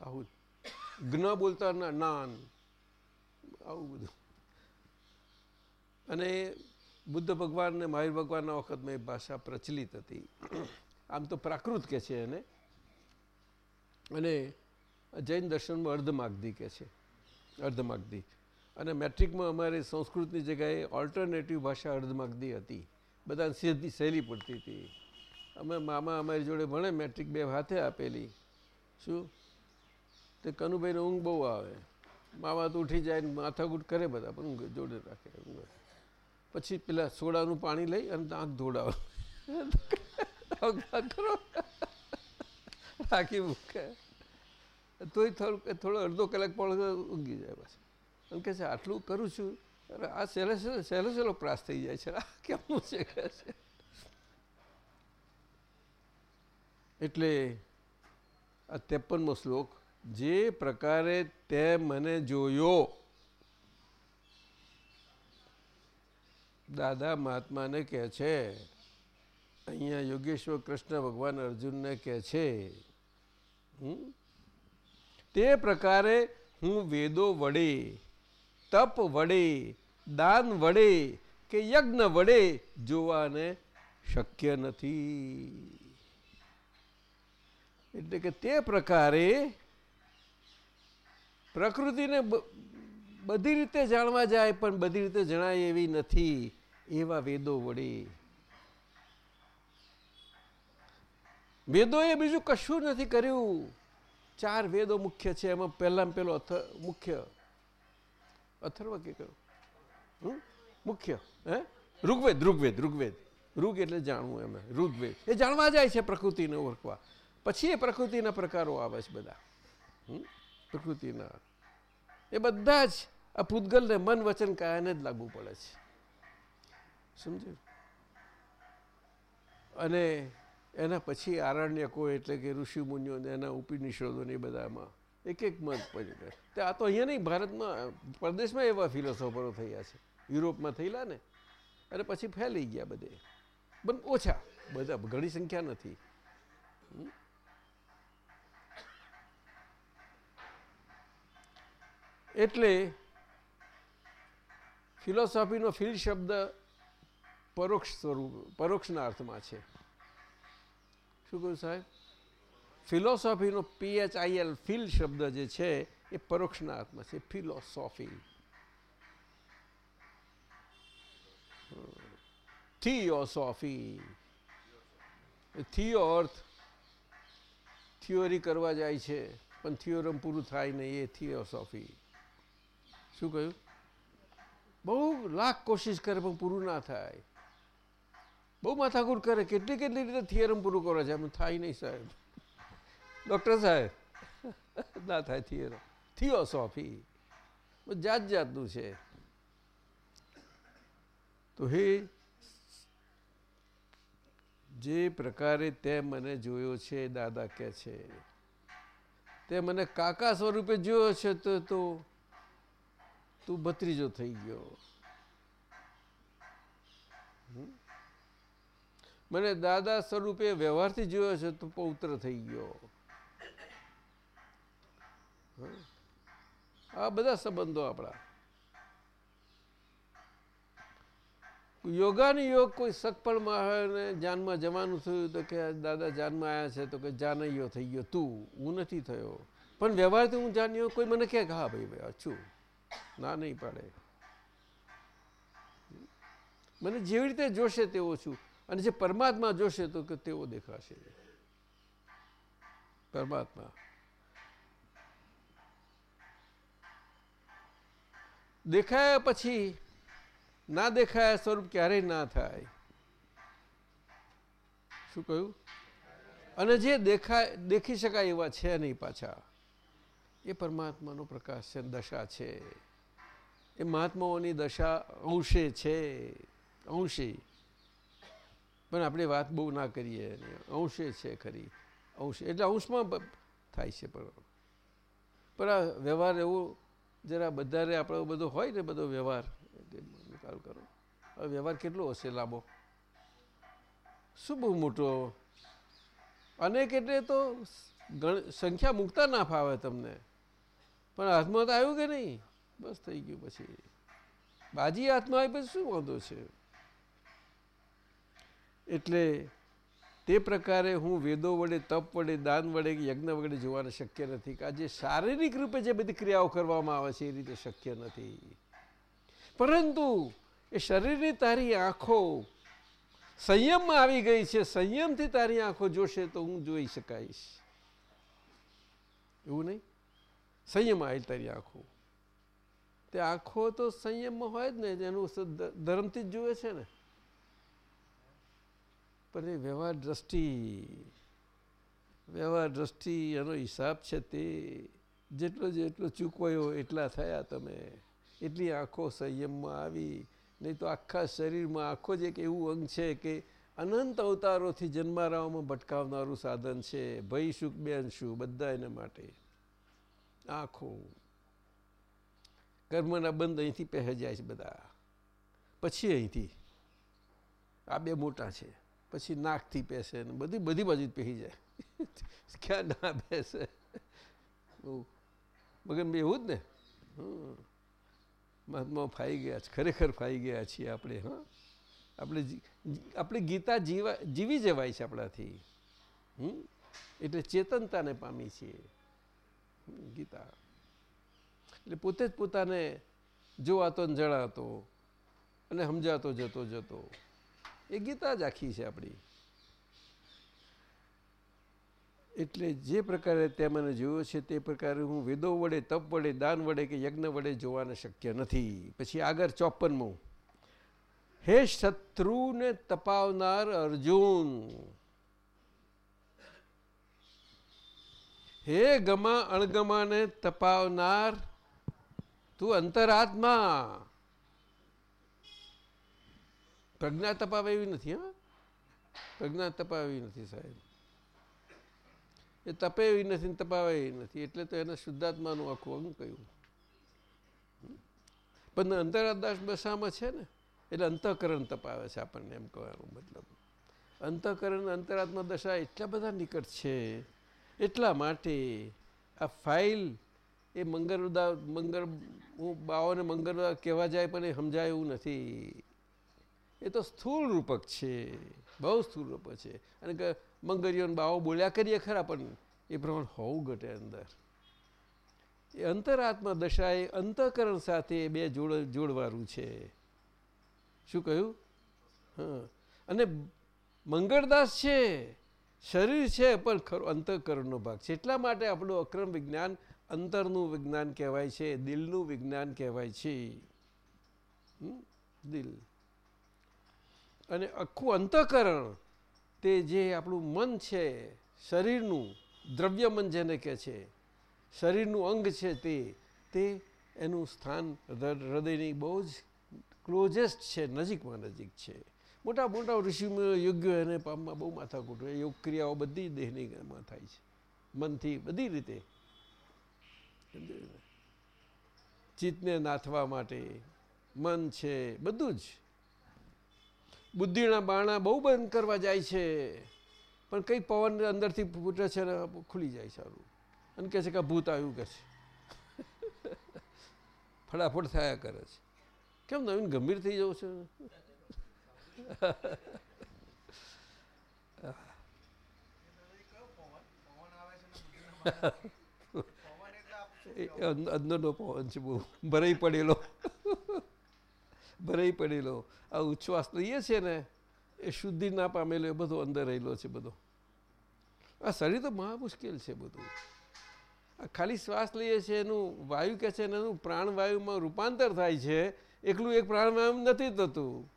Speaker 6: આવું જ્ઞ બોલતા ના, નાન. આવું બધું. અને બુદ્ધ ભગવાન ને મહાવીર ભગવાનના વખતમાં એ ભાષા પ્રચલિત હતી. આમ તો પ્રાકૃત કે છે એને. અને જૈન દર્શનમાં અર્ધમાગધી કે છે. અર્ધમાગધી. અને મેટ્રિકમાં અમારે સંસ્કૃતની જગ્યાએ ઓલ્ટરનેટિવ ભાષા અર્ધમાગદી હતી. બધાને સીધી સહેલી પડતી હતી. અમે મામા અમારી જોડે ભણે, મેટ્રિક બે હાથે આપેલી. શું? તે કનુભાઈને ઊંઘ બહુ આવે. મામા તો ઉઠી જાય માથાકૂટ કરે બધા, પણ ઊંઘ જોડે રાખે, ઊંઘ. પછી પેલા સોડાનું પાણી લઈ અને આંખ ધોડાવે. રાખી મૂકે. તોય થોડું થોડો અડધો કલાક પણ ઊંઘી જાય બસ એમ કે છે, આટલું કરું છું. અરે, આ સહેલો સહેલો સહેલો પ્રાસ થઈ જાય છે. આ કેમનું છે કે છે? એટલે આ ત્રેપનમો શ્લોક, જે પ્રકારે તે મને જોયો. દાદા મહાત્માને કહે છે, અહીંયા યોગેશ્વર કૃષ્ણ ભગવાન અર્જુનને કહે છે તે પ્રકારે હું વેદો વડે તપ વડે, દાન વડે કે યજ્ઞ વડે જોવાને શક્ય નથી. એટલે કે તે પ્રકારે પ્રકૃતિને બધી રીતે જાણવા જાય પણ બધી રીતે જણાય એવી નથી એવા વેદો વડે. વેદોએ બીજું કશું નથી કર્યું. ચાર વેદો મુખ્ય છે, એમાં પહેલામાં પહેલો મુખ્ય અથર્વ કે કયો? મુખ્ય, હે? ઋગ્વેદ ઋગ્વેદ ઋગ્વેદ. ઋગ એટલે જાણવું એમ. ઋગ્વેદ. એ જાણવા જાય છે પ્રકૃતિને ઓળખવા. પછી એ પ્રકૃતિના પ્રકારો આવે છે બધા. પ્રકૃતિના. એ બધા જ આ પૂતગલને મન, વચન, કાયાને જ લાગુ પડે છે. સમજ્યું? અને એના પછી આરણ્યકો એટલે કે ઋષિમુનિઓ એના ઉપનિષદોને બધામાં એક એક મત પડી તે આ તો અહીંયા નહીં, ભારતમાં, પરદેશમાં એવા ફિલોસોફરો થયા છે. યુરોપમાં થયેલા ને, અને પછી ફેલાઈ ગયા બધે. પણ ઓછા, બધા, ઘણી સંખ્યા નથી. એટલે ફિલોસોફીનો ફિલ શબ્દ પરોક્ષ સ્વરૂપ, પરોક્ષના અર્થમાં છે. શું કહ્યું સાહેબ? ફિલોસોફીનો પીએચઆઈએલ ફિલ શબ્દ જે છે, એ પરોક્ષના અર્થમાં છે, ફિલોસોફી. થિયોસોફી. થિયો અર્થ થિયોરી કરવા જાય છે, પણ થિયોરમ પૂરું થાય નહીં, એ થિયોસોફી. શું કહ્યું? બહુ લાખ કોશિશ કરે પણ પૂરું ના થાય. બહુ માથાકૂર કરે કેટલી કેટલી રીતે થિયરમ પૂરું કરે છે, એમ થાય નહીં સાહેબ. ડૉક્ટર સાહેબ. ના થાય થિયર થિયોસોફી જાત જાતનું છે. તો હે, જે પ્રકારે તે મને જોયો છે, દાદા કે છે. તે મને કાકા સ્વરૂપે જોયો છે, તો તો, તું ભત્રીજો થઈ ગયો. મને દાદા સ્વરૂપે વ્યવહારથી જોયો છે, તો પૌત્ર થઈ ગયો. આ બધા સંબંધો આપણા. યોગાની યોગ કોઈ સગપણમાં આવે ને જાનમાં જવાનું થયું તો કે દાદા જાનમાં આવ્યા છે તો કે જાનૈયો થઈ ગયો તું, હું નથી થયો. પણ વ્યવહારથી હું જાણ્યો કોઈ મને કહે હા ભાઈ ભાઈ છું. ના, નહીં પાડે. મને જેવી રીતે જોશે તેવો છું. અને જે પરમાત્મા જોશે તો કે તેવો દેખાશે. પરમાત્મા. દેખાયા પછી ના દેખાયા સ્વરૂપ ક્યારેય ના થાય. શું કહ્યું? અને જે દેખાય, દેખી શકાય એવા છે નહીં પાછા. એ પરમાત્માનો પ્રકાશ છે, દશા છે. એ મહાત્માઓની દશા અંશે છે, અંશે. પણ આપણે વાત બહુ ના કરીએ અંશે છે ખરી. અંશે. એટલે અંશમાં થાય છે પણ. પણ આ વ્યવહાર એવું જરા બધારે આપણો બધો હોય ને બધો વ્યવહાર નિકાલ કરો. હવે વ્યવહાર કેટલો હશે લાંબો? શું બહુ મોટો? અનેક એટલે તો સંખ્યા મૂકતા ના ફાવે તમને. પણ હાથમાં તો આવ્યું કે નહીં? બસ થઈ ગયું પછી. બાજી હાથમાં આવી, પછી શું વાંધો છે? એટલે તે પ્રકારે હું વેદો વડે, તપ વડે, દાન વડે, યજ્ઞ વડે જોવાનું શક્ય નથી. કે જે શારીરિક રૂપે જે બધી ક્રિયાઓ કરવામાં આવે છે એ રીતે શક્ય નથી. પરંતુ એ શરીરની તારી આંખો સંયમમાં આવી ગઈ છે, સંયમથી તારી આંખો જોશે તો હું જોઈ શકાઈશ. એવું નહીં? સંયમ આવી તારી આંખો. તે આંખો તો સંયમમાં હોય જ ને એનું ધર્મથી જ જુએ છે ને. પણ એ વ્યવહાર દ્રષ્ટિ વ્યવહાર દ્રષ્ટિ એનો હિસાબ છે તે જેટલો જેટલો ચૂકવાયો એટલા થયા તમે. એટલી આંખો સંયમમાં આવી, નહીં તો આખા શરીરમાં આખો જ એક એવું અંગ છે કે અનંત અવતારોથી જન્મારાઓમાં ભટકાવનારું સાધન છે. ભય સુખ બેન શું બધા એના માટે. આંખો. કર્મના બંધ અહીંથી પહે જાય છે બધા. પછી અહીંથી. આ બે મોટા છે. પછી નાકથી પેસે ને બધી બધી બાજુ પહેરી જાય. ક્યાં ના બેસે? મગન એવું જ ને? મહાત્મા ફાઈ ગયા છે. ખરેખર ફાઈ ગયા છીએ આપણે, હા. આપણે આપણે ગીતા જીવા, જીવી જવાય છે આપણાથી. એટલે ચેતનતાને પામી છીએ. ગીતા. એટલે પોતે જ પોતાને જોવાતો ને જણાતો અને સમજાતો જતો જતો. એ ગીતા જ આખી છે આપણી. એટલે જે પ્રકારે તે મને જોયો છે તે પ્રકારે હું વેદો વડે, તપ વડે, દાન વડે કે યજ્ઞ વડે જોવાને શક્ય નથી. પછી આગળ ચોપનમું હે શત્રુને તપાવનાર અર્જુન. હે ગમા અણગમાને તપાવનાર તું અંતરાત્મા. પ્રજ્ઞા તપાવે એવી નથી, હા. પ્રજ્ઞા તપાવે નથી સાહેબ. એ તપે એવી નથી ને તપાવે નથી, એટલે તો એને શુદ્ધાત્માનું આખું અંગ કહ્યું. પણ અંતરાદાસ બસામાં છે ને, એટલે અંતઃકરણ તપાવે છે આપણને એમ કહેવાનો મતલબ. અંતઃકરણ અંતરાત્મા દશા એટલા બધા નિકટ છે, એટલા માટે આ ફાઇલ એ મંગળદા મંગળ, હું બાવાને મંગળદા કહેવા જાય પણ એ સમજાય એવું નથી. એ તો સ્થૂળ રૂપક છે, બહુ સ્થૂળ રૂપક છે. અને કે મંગળીઓને બાવો બોલ્યા કરીએ ખરા, પણ એ પ્રમાણે હોવું ઘટે અંદર. એ અંતરાત્મા દશા એ અંતઃકરણ સાથે બે જોડ, જોડવાનું છે. શું કહ્યું? હા. અને મંગળદાસ છે, શરીર છે, પણ ખરો અંતઃકરણનો ભાગ. છે એટલા માટે આપણું અક્રમ વિજ્ઞાન અંતરનું વિજ્ઞાન કહેવાય છે, દિલનું વિજ્ઞાન કહેવાય છે. દિલ. અને આખું અંતઃકરણ તે જે આપણું મન છે, શરીરનું દ્રવ્ય મન જેને કહે છે, શરીરનું અંગ છે તે તે એનું સ્થાન હૃદયની બહુ જ ક્લોઝેસ્ટ છે, નજીકમાં નજીક છે. મોટા મોટા ઋષિમાં યોગ્ય એને પામમાં બહુ માથાકૂટ હોય. યોગ ક્રિયાઓ બધી દેહની એમાં થાય છે. મનથી બધી રીતે. ચિત્તને નાથવા માટે મન છે, બધું જ. બુદ્ધિના બાણા બહુ બંધ કરવા જાય છે. પણ કંઈ પવન અંદરથી ફૂટે છે ને ખુલી જાય સારું અને કહે છે કે ભૂત આવ્યું કે છે. ફટાફટ થયા કરે છે. કેમ નવીન ગંભીર થઈ જવું છે? અંદરનો પવન છે બહુ ભરાઈ પડેલો. ભરાઈ પડેલો. આ ઉચ્છ્વાસ લઈએ છે ને, એ શુદ્ધિ ના પામેલો, એ બધો અંદર રહેલો છે બધો. આ શરીર તો મહા મુશ્કેલ છે બધું. આ ખાલી શ્વાસ લઈએ છીએ એનું વાયુ કે છે એનું પ્રાણવાયુમાં રૂપાંતર થાય છે, એકલું એક પ્રાણવાયુ નથી થતું.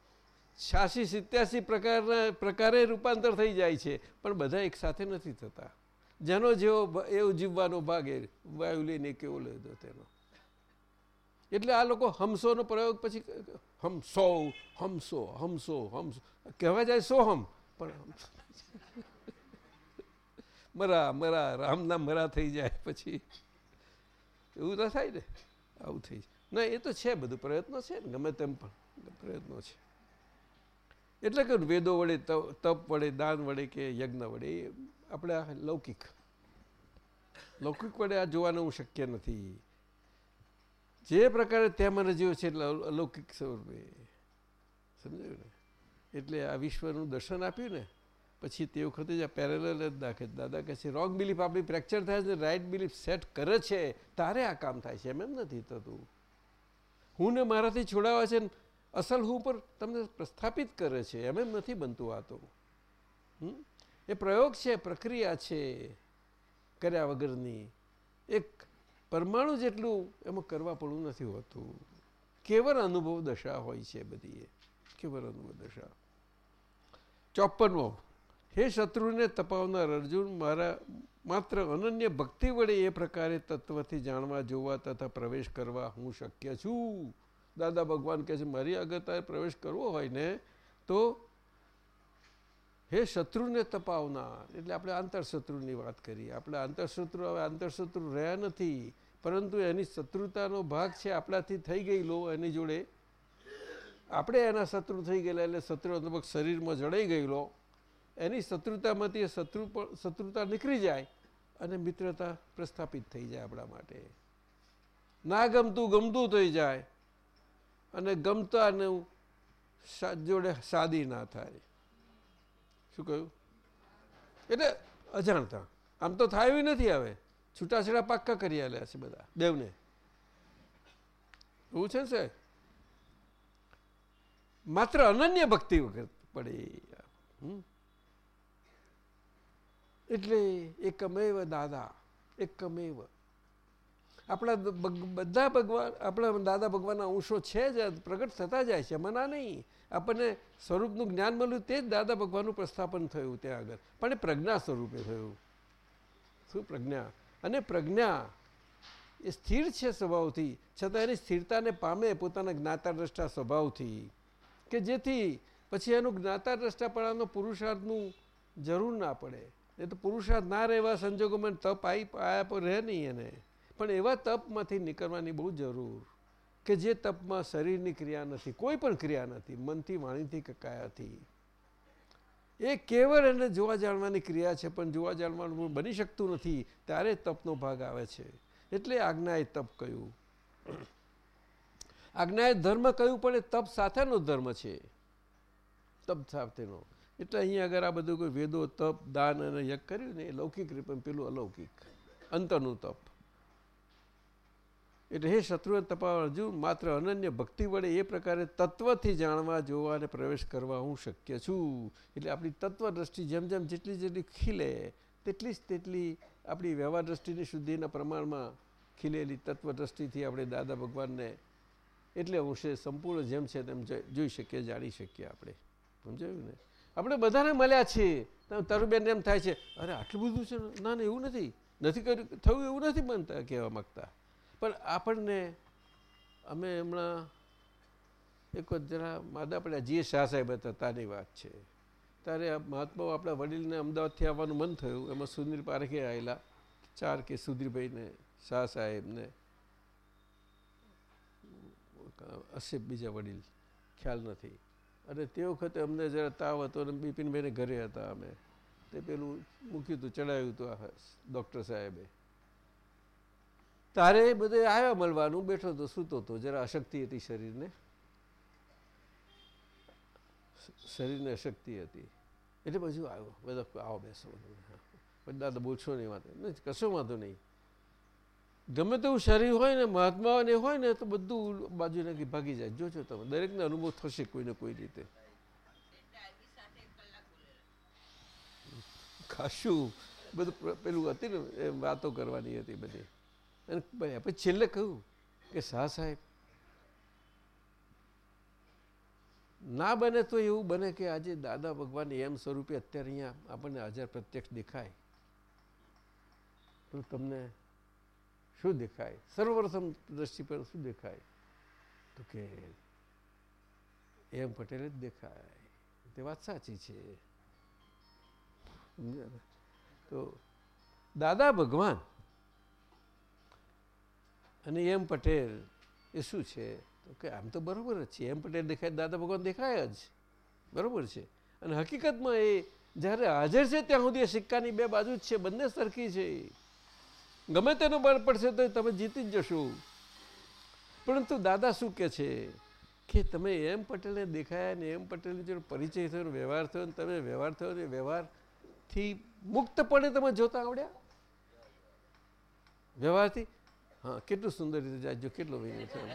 Speaker 6: છ્યાસી, સિત્યાસી પ્રકારના, પ્રકારે રૂપાંતર થઈ જાય છે, પણ બધા એકસાથે નથી થતા. જેનો જેવો એવો જીવવાનો ભાગ એ વાયુ લઈને કેવો લીધો તેનો. એટલે આ લોકો હમસોનો પ્રયોગ પછી હમસો હમસો હમસો હમસો. કહેવા જાય સો હમ, પણ મરા મરા, રામના મરા થઈ જાય પછી. એવું ના થાય ને? આવું થઈ જાય. ના, એ તો છે બધું. પ્રયત્નો છે ને, ગમે તેમ પણ. પ્રયત્નો છે. એટલે કે વેદો વડે તપ વડે, દાન વડે કે યજ્ઞ વડે, એ આપણે લૌકિક. લૌકિક વડે આ જોવાનું શક્ય નથી. જે પ્રકારે તેમાં જીવ છે એટલે અલૌકિક સ્વરૂપે. સમજાયું ને? એટલે આ વિશ્વનું દર્શન આપ્યું ને, પછી તે વખતે જ આ પેરેલલ જ દાખે દાદા કહે છે રોંગ બિલીફ આપણી ફ્રેક્ચર થાય છે રાઈટ બિલીફ સેટ કરે છે, તારે આ કામ થાય છે. એમ એમ નથી થતું. હું ને મારાથી છોડાવા છે અસલ હું પર તમને પ્રસ્થાપિત કરે છે, એમ એમ નથી બનતું આ તો. એ પ્રયોગ છે, પ્રક્રિયા છે કર્યા વગરની. એક પરમાણુ જેટલું એમાં કરવા પડવું નથી હોતું. કેવળ અનુભવ દશા હોય છે બધી એ. કેવળ અનુભવ દશા. ચોપ્પનમો, હે શત્રુને તપાવનાર અર્જુન, મારા માત્ર અનન્ય ભક્તિ વડે એ પ્રકારે તત્વથી જાણવા, જોવા તથા પ્રવેશ કરવા હું શક્ય છું. દાદા ભગવાન કહે છે, મારી આગળ તારે પ્રવેશ કરવો હોય ને, તો હે શત્રુને તપાવનાર. એટલે આપણે આંતરશત્રુની વાત કરીએ. આપણે આંતરશત્રુ, હવે આંતરશત્રુ રહ્યા નથી. પરંતુ એની શત્રુતાનો ભાગ છે, આપણાથી થઈ ગયેલો એની જોડે. આપણે એના શત્રુ થઈ ગયેલા, એટલે શત્રુ લગભગ શરીરમાં જડાઈ ગયેલો એની શત્રુતામાંથી એ શત્રુ શત્રુતા નીકળી જાય અને મિત્રતા પ્રસ્થાપિત થઈ જાય આપણા માટે. ના ગમતું ગમતું થઈ જાય અને ગમતાનું જોડે શાદી ના થાય. શું કહ્યું? એટલે અજાણતા આમ તો થાયું નથી હવે. છૂટાછેડા પાક્કા કરી આલ્યા છે બધા, દેવને. એવું છે ને માત્ર અનન્ય ભક્તિ વખત પડે. એટલે એકમેવ દાદા, એકમેવ. આપણા બધા ભગવાન, આપણા દાદા ભગવાનના અંશો છે જ, પ્રગટ થતા જાય છે મના નહીં. આપણને સ્વરૂપનું જ્ઞાન મળ્યું તે જ દાદા ભગવાનનું પ્રસ્થાપન થયું ત્યાં આગળ. પણ એ પ્રજ્ઞા સ્વરૂપે થયું. શું પ્રજ્ઞા? અને પ્રજ્ઞા એ સ્થિર છે સ્વભાવથી, છતાં એની સ્થિરતાને પામે પોતાના જ્ઞાતા દ્રષ્ટા સ્વભાવથી. કે જેથી પછી એનું જ્ઞાતા દ્રષ્ટાપણાનો પુરુષાર્થનું જરૂર ના પડે. એ તો પુરુષાર્થ ના રહેવા સંજોગોમાં તપ આવી રહે નહીં એને. પણ એવા તપમાંથી નીકળવાની બહુ જરૂર કે જે તપમાં શરીરની ક્રિયા નથી, કોઈ પણ ક્રિયા નથી, મનથી, વાણીથી કે કાયાથી. એ કેવળ એને જોવા જાણવાની ક્રિયા છે, પણ જોવા જાણવાનું બની શકતું નથી, ત્યારે તપનો ભાગ આવે છે. એટલે આજ્ઞાએ તપ કહ્યું આજ્ઞાએ ધર્મ કહ્યું પણ એ તપ સાથેનો ધર્મ છે. તપ સાથેનો. એટલે અહીંયા આગળ આ બધું કોઈ વેદો, તપ, દાન અને યજ્ઞ કર્યું ને એ લૌકિક રીતે, પેલું અલૌકિક અંતરનું તપ. એટલે હે શત્રુએ તપાવ અર્જુન, માત્ર અનન્ય ભક્તિ વડે એ પ્રકારે તત્વથી જાણવા જોવા અને પ્રવેશ કરવા હું શક્ય છું. એટલે આપણી તત્વ દ્રષ્ટિ જેમ જેમ જેટલી જેટલી ખીલે, તેટલી જ તેટલી આપણી વ્યવહાર દ્રષ્ટિની શુદ્ધિના પ્રમાણમાં ખીલેલી તત્વ દ્રષ્ટિથી આપણે દાદા ભગવાનને એટલે અંશે સંપૂર્ણ જેમ છે તેમ જોઈ શકીએ, જાણી શકીએ આપણે. સમજાયું ને? આપણે બધાને મળ્યા છીએ. તરુબેન એમ થાય છે, અરે, આટલું બધું છે ના ના, એવું નથી. નથી કર્યું, થયું એવું નથી બનતા કહેવા માગતા. પણ આપણને અમે હમણાં એક જરા માદા પડ્યા, જીએ શાહ સાહેબ હતા તાની વાત છે. ત્યારે મહાત્માઓ આપણા વડીલને અમદાવાદથી આવવાનું મન થયું. એમાં સુનિલ પારખે આવેલા ચાર કે સુધીરભાઈને, શાહ સાહેબને અસીફ બીજા વડીલ, ખ્યાલ નથી. અને તે વખતે અમને જરા તાવ હતો અને બિપિનભાઈને ઘરે હતા અમે. તે પેલું મૂક્યું હતું ચડાવ્યું હતું આ ડૉક્ટર સાહેબે. તારે બધે આવ્યા મળવાનું? બેઠો હતો સૂતો હતો જરા અશક્તિ હતી શરીરને? શરીરને અશક્તિ હતી. એટલે પછી આવ્યો? બધા આવો બેસો. દાદા, બોલશો નહીં વાંધો. નહીં કશો વાંધો નહીં. ગમે તેવું શરીર હોય ને, મહાત્માઓને હોય ને, તો બધું બાજુને ભાગી જાય. જોજો તમે દરેકને અનુભવ થશે કોઈને કોઈ રીતે. ખાશું. બધું પેલું હતી ને એ વાતો કરવાની હતી બધી. અને પછી છેલ્લે કહ્યું કે શાહ સાહેબ, ના બને તો એવું બને કે આજે દાદા ભગવાન એમ સ્વરૂપે અત્યારે અહીંયા આપણને હાજર પ્રત્યક્ષ દેખાય. તો તમને શું દેખાય? સર્વપ્રથમ દ્રષ્ટિ પર શું દેખાય? તો કે એમ પટેલ જ દેખાય. તે વાત સાચી છે. તો દાદા ભગવાન અને એમ પટેલ, એ શું છે? તો કે આમ તો બરાબર જ છે. એમ પટેલ દેખાય, દાદા ભગવાન દેખાય જ. બરાબર છે. અને હકીકતમાં એ જ્યારે હાજર છે ત્યાં સુધી સિક્કાની બે બાજુ જ છે, બંને સરખી છે. ગમે તેનો બળ પડશે તો તમે જીતી જ જશો. પરંતુ દાદા શું કે છે? કે તમે એમ પટેલને દેખાયા ને એમ પટેલની જોડે પરિચય થયો વ્યવહાર થયો ને તમે વ્યવહાર થયો ને વ્યવહારથી મુક્તપણે તમે જોતા આવડ્યા? વ્યવહારથી? હા, કેટલું સુંદર રીતે જાજો કેટલો વિનય થયો.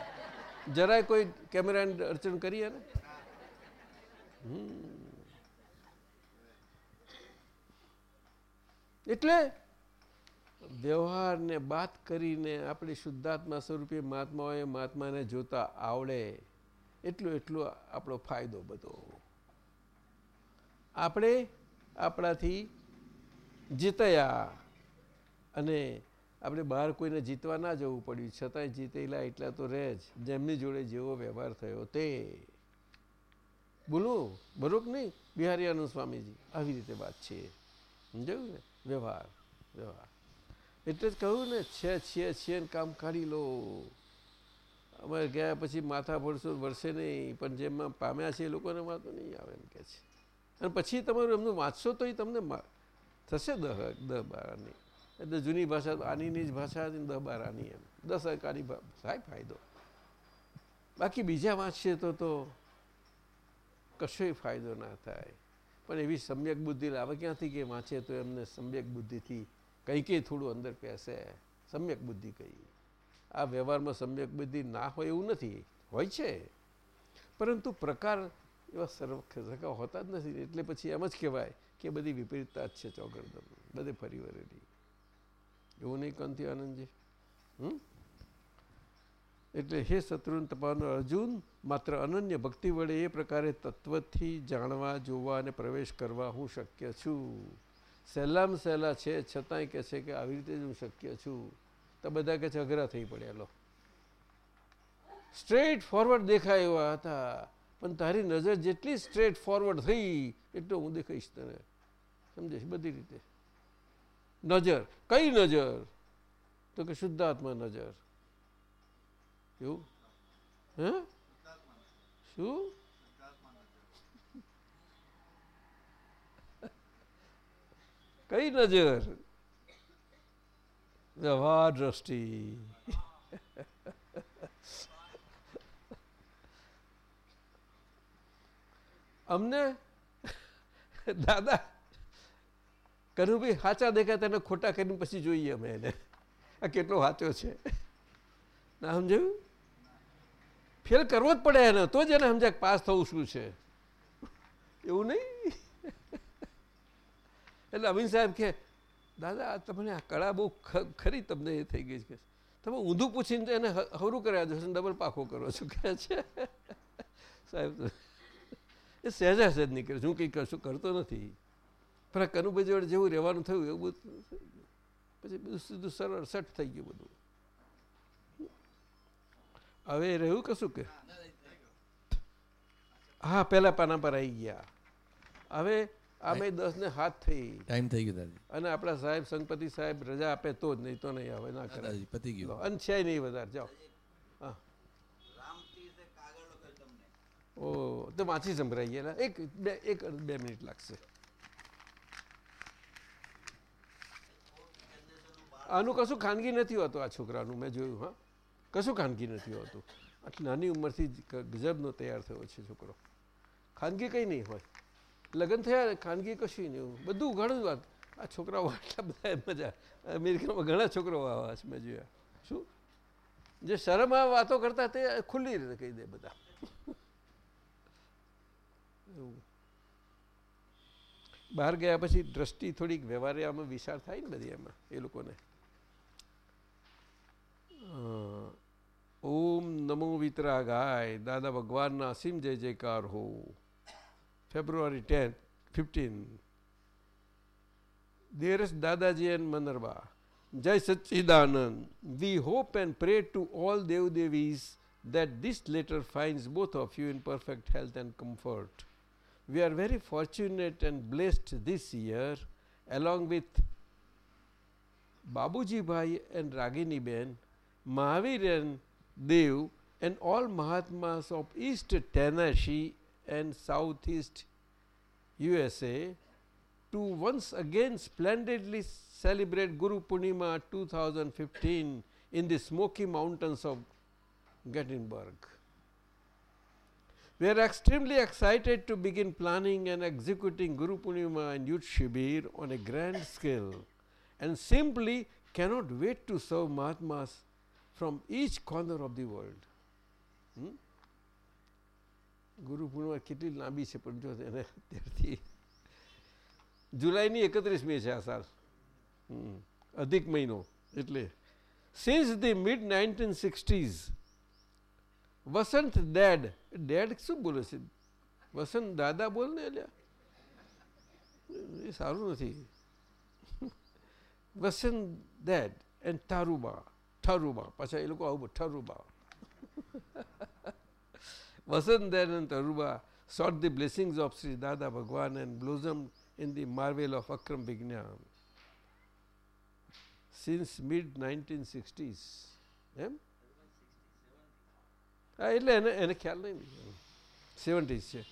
Speaker 6: જરાય કોઈ કેમેરાની અડચણ કરીએ ને એટલે વ્યવહારને બાદ કરીને આપણે શુદ્ધાત્મા સ્વરૂપે મહાત્માઓએ મહાત્માને જોતા આવડે. એટલો એટલો આપણો ફાયદો બધો. આપણે આપણાથી જીતયા અને આપણે બહાર કોઈને જીતવા ના જવું પડ્યું. છતાંય જીતેલા એટલા તો રહે જ. જેમની જોડે જેવો વ્યવહાર થયો તે. બોલો બરોબર નહીં? બિહારીયાનું સ્વામીજી, આવી રીતે વાત છે. સમજાયું ને? વ્યવહાર વ્યવહાર. એટલે જ કહ્યું ને, છે છે છે કામ કાઢી લો. અમારે ગયા પછી માથા ભરશો વરસે નહીં. પણ જેમાં પામ્યા છે એ લોકોને વાંધો નહીં આવે એમ કે છે. અને પછી તમારું એમનું વાંચશો તો એ તમને થશે દહ દહ બારની એટલે જૂની ભાષા આનીની જ ભાષા દબાર બાર આની એમ. દસ આની સાહેબ, ફાયદો. બાકી બીજા વાંચશે તો તો કશોય ફાયદો ના થાય. પણ એવી સમ્યક બુદ્ધિ લાવે ક્યાંથી કે વાંચે તો એમને સમ્યક બુદ્ધિથી કંઈ કંઈ થોડું અંદર પેસે સમ્યક બુદ્ધિ કહી આ વ્યવહારમાં સમ્યક બુદ્ધિ ના હોય એવું નથી. હોય છે. પરંતુ પ્રકાર એવા સર્વ હોતા જ નથી. એટલે પછી એમ જ કહેવાય કે બધી વિપરીતતા જ છે ચોગરદમ બધે ફરી વળેલી. એવું નહીં કંથી આનંદજી. હમ? એટલે હે શત્રુન તપાનો અર્જુન, માત્ર અનન્ય ભક્તિ વડે એ પ્રકારે તત્વથી જાણવા, જોવા અને પ્રવેશ કરવા હું શક્ય છું. સહેલામ સહેલા છે, છતાંય કહે છે કે આવી રીતે જ હું શક્ય છું. તો બધા કહે છે, અઘરા થઈ પડ્યા, લો. સ્ટ્રેટ ફોરવર્ડ દેખાય એવા હતા. પણ તારી નજર જેટલી સ્ટ્રેટ ફોરવર્ડ થઈ, એટલો હું દેખાઈશ તને. સમજે બધી રીતે. નજર. કઈ નજર? તો કે શુદ્ધાત્મા નજર. એવું હે? શું? કઈ નજર? વ્યવહાર દ્રષ્ટિ. અમને દાદા કનુભાઈ સાચા દેખાય તેને ખોટા કરીને પછી જોઈએ અમે એને. આ કેટલો સાચો છે. ના સમજાયું? ફેલ કરવો જ પડે એને, તો જ એને સમજાય પાસ થવું શું છે. એવું નહીં? એટલે અમીન સાહેબ કે, દાદા તમને આ કળા બહુ ખરી તમને એ થઈ ગઈ છે. તમે ઊંધું પૂછીને એને હવરું કર્યા દો ડબલ પાખો કરો છો, કે છે. સાહેબ, એ સહેજા સહેજ નીકળે હું કંઈ કશું કરતો નથી. પણ આ કનુભાઈ જોડે જેવું રહેવાનું થયું એવું બધું પછી બધું સીધું સરળ સેટ થઈ ગયું બધું. હવે રહ્યું કશું કે? હા પહેલા પાના પર આવી ગયા. હવે અમે દસ ને હાથ થઈ.
Speaker 1: ટાઈમ થઈ ગયો દાદાજી
Speaker 6: અને આપણા સાહેબ સંગપતિ સાહેબ રજા આપે તો જ નહીં તો નહીં હવે ના કરે.
Speaker 1: પતી ગયો.
Speaker 6: અને છે નહીં વધારે જાઓ. હા. ઓ તો વાંચી સંભળાઈ ગયા એક બે એક બે મિનિટ લાગશે. આનું કશું ખાનગી નથી હોતું આ છોકરાનું, મેં જોયું, હા. કશું ખાનગી નથી હોતું. આટલી નાની ઉંમરથી ગજબનો તૈયાર થયો છે છોકરો. ખાનગી કંઈ નહીં હોય. લગ્ન થયા, ખાનગી કશું નહીં બધું ઘણું વાત. આ છોકરાઓ આટલા બધા મજા અમેરિકામાં ઘણા છોકરાઓ આવા છે, મેં જોયા. શું? જે શરમ આ વાતો કરતા તે ખુલ્લી રીતે કહી દે બધા. બહાર ગયા પછી દ્રષ્ટિ થોડીક વ્યવહારે આમાં વિશાળ થાય ને બધી એમાં, એ લોકોને. ઓમ નમો વિતરાગાય દાદા ભગવાનના અસીમ જય જયકાર હો February ten fifteen Dadaji and Manarba, Jai Satchidanand, we hope and pray to all Dev Devis that this letter finds both of you in perfect health and comfort. We are very fortunate and blessed this year, along with Babuji Bhai and Ragini Ben, Mahavir and Dev, and all Mahatmas of East Tennessee and Southeast USA to once again splendidly celebrate Guru Purnima 2015 in the Smoky Mountains of Gettysburg. We are extremely excited to begin planning and executing Guru Purnima and Youth Shibir on a grand scale and simply cannot wait to serve Mahatmas from each corner of the world. Hmm? ગુરુ પૂર્ણિમા કેટલી લાંબી છે, પણ જો એને અત્યારથી જુલાઈની એકત્રીસ મે છે આ સાલ હમ. અધિક મહિનો, એટલે since the mid nineteen sixties Vasant dad dad શું બોલે છે વસંત દાદા બોલ ને એ સારું નથી વસંત ડેડ એન્ડ ઠારુબા ઠારુબા પાછા એ લોકો આવું Tharuba Vasant dad and Tharuba sought the blessings of Sri Dada Bhagwan and blossomed in the marvel of Akram Vignan since mid 1960s. એમ હા એટલે એને એને ખ્યાલ નહીં સેવન્ટીઝ છે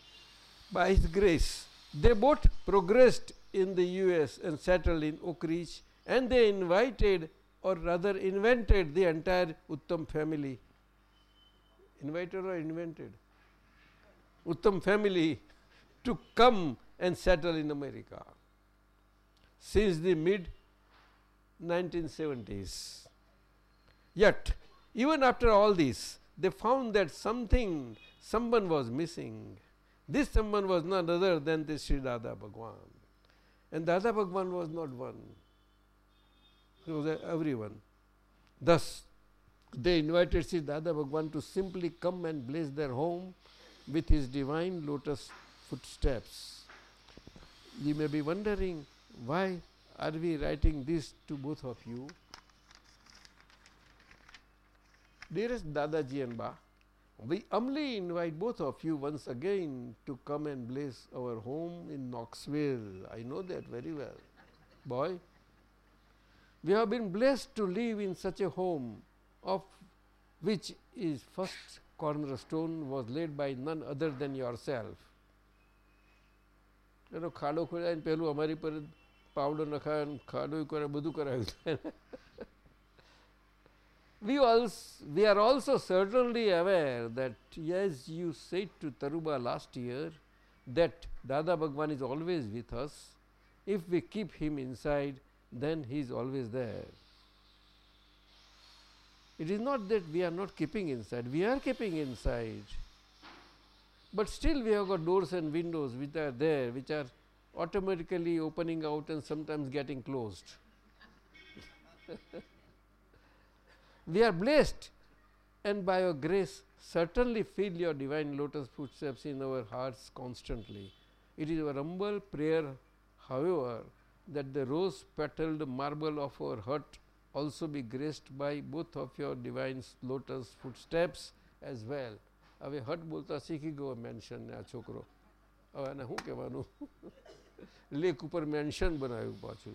Speaker 6: by his grace they both progressed in the US and settled in Oakridge and they invited or rather invented the entire Uttam family. Invited or invented? Uttam family to come and settle in America since the mid 1970s. Yet, even after all this, they found that something, someone was missing. This someone was none other than this Sri Dada Bhagwan. And Dada Bhagwan was not one was everyone. Thus, they invited Dada Bhagwan to simply come and bless their home with his divine lotus footsteps. You may be wondering why are we writing this to both of you? Dearest Dadaji and Ba, we humbly invite both of you once again to come and bless our home in Knoxville. I know that very well. Boy, we have been blessed to live in such a home of which is first cornerstone was laid by none other than yourself. એનો ખાડો ખોલાઈને પેલું અમારી પર પાવડો નખાય ખાડો કરે બધું કરાયું we also we are also certainly aware that as you said to Taruba last year that Dada Bhagwan is always with us. If we keep him inside, then he is always there. It is not that we are not keeping inside, we are keeping inside. But still we have got doors and windows which are there, which are automatically opening out and sometimes getting closed. we are blessed and by your grace certainly feel your divine lotus footsteps in our hearts constantly. It is our humble prayer, however, that the rose petaled marble of our hut also be graced by both of your divine lotus footsteps as well. હવે હટ બોલતા શીખી ગયો mention ને આ છોકરો. હવે એને શું કહેવાનું? લેક ઉપર મેન્શન બનાવ્યું પાછું.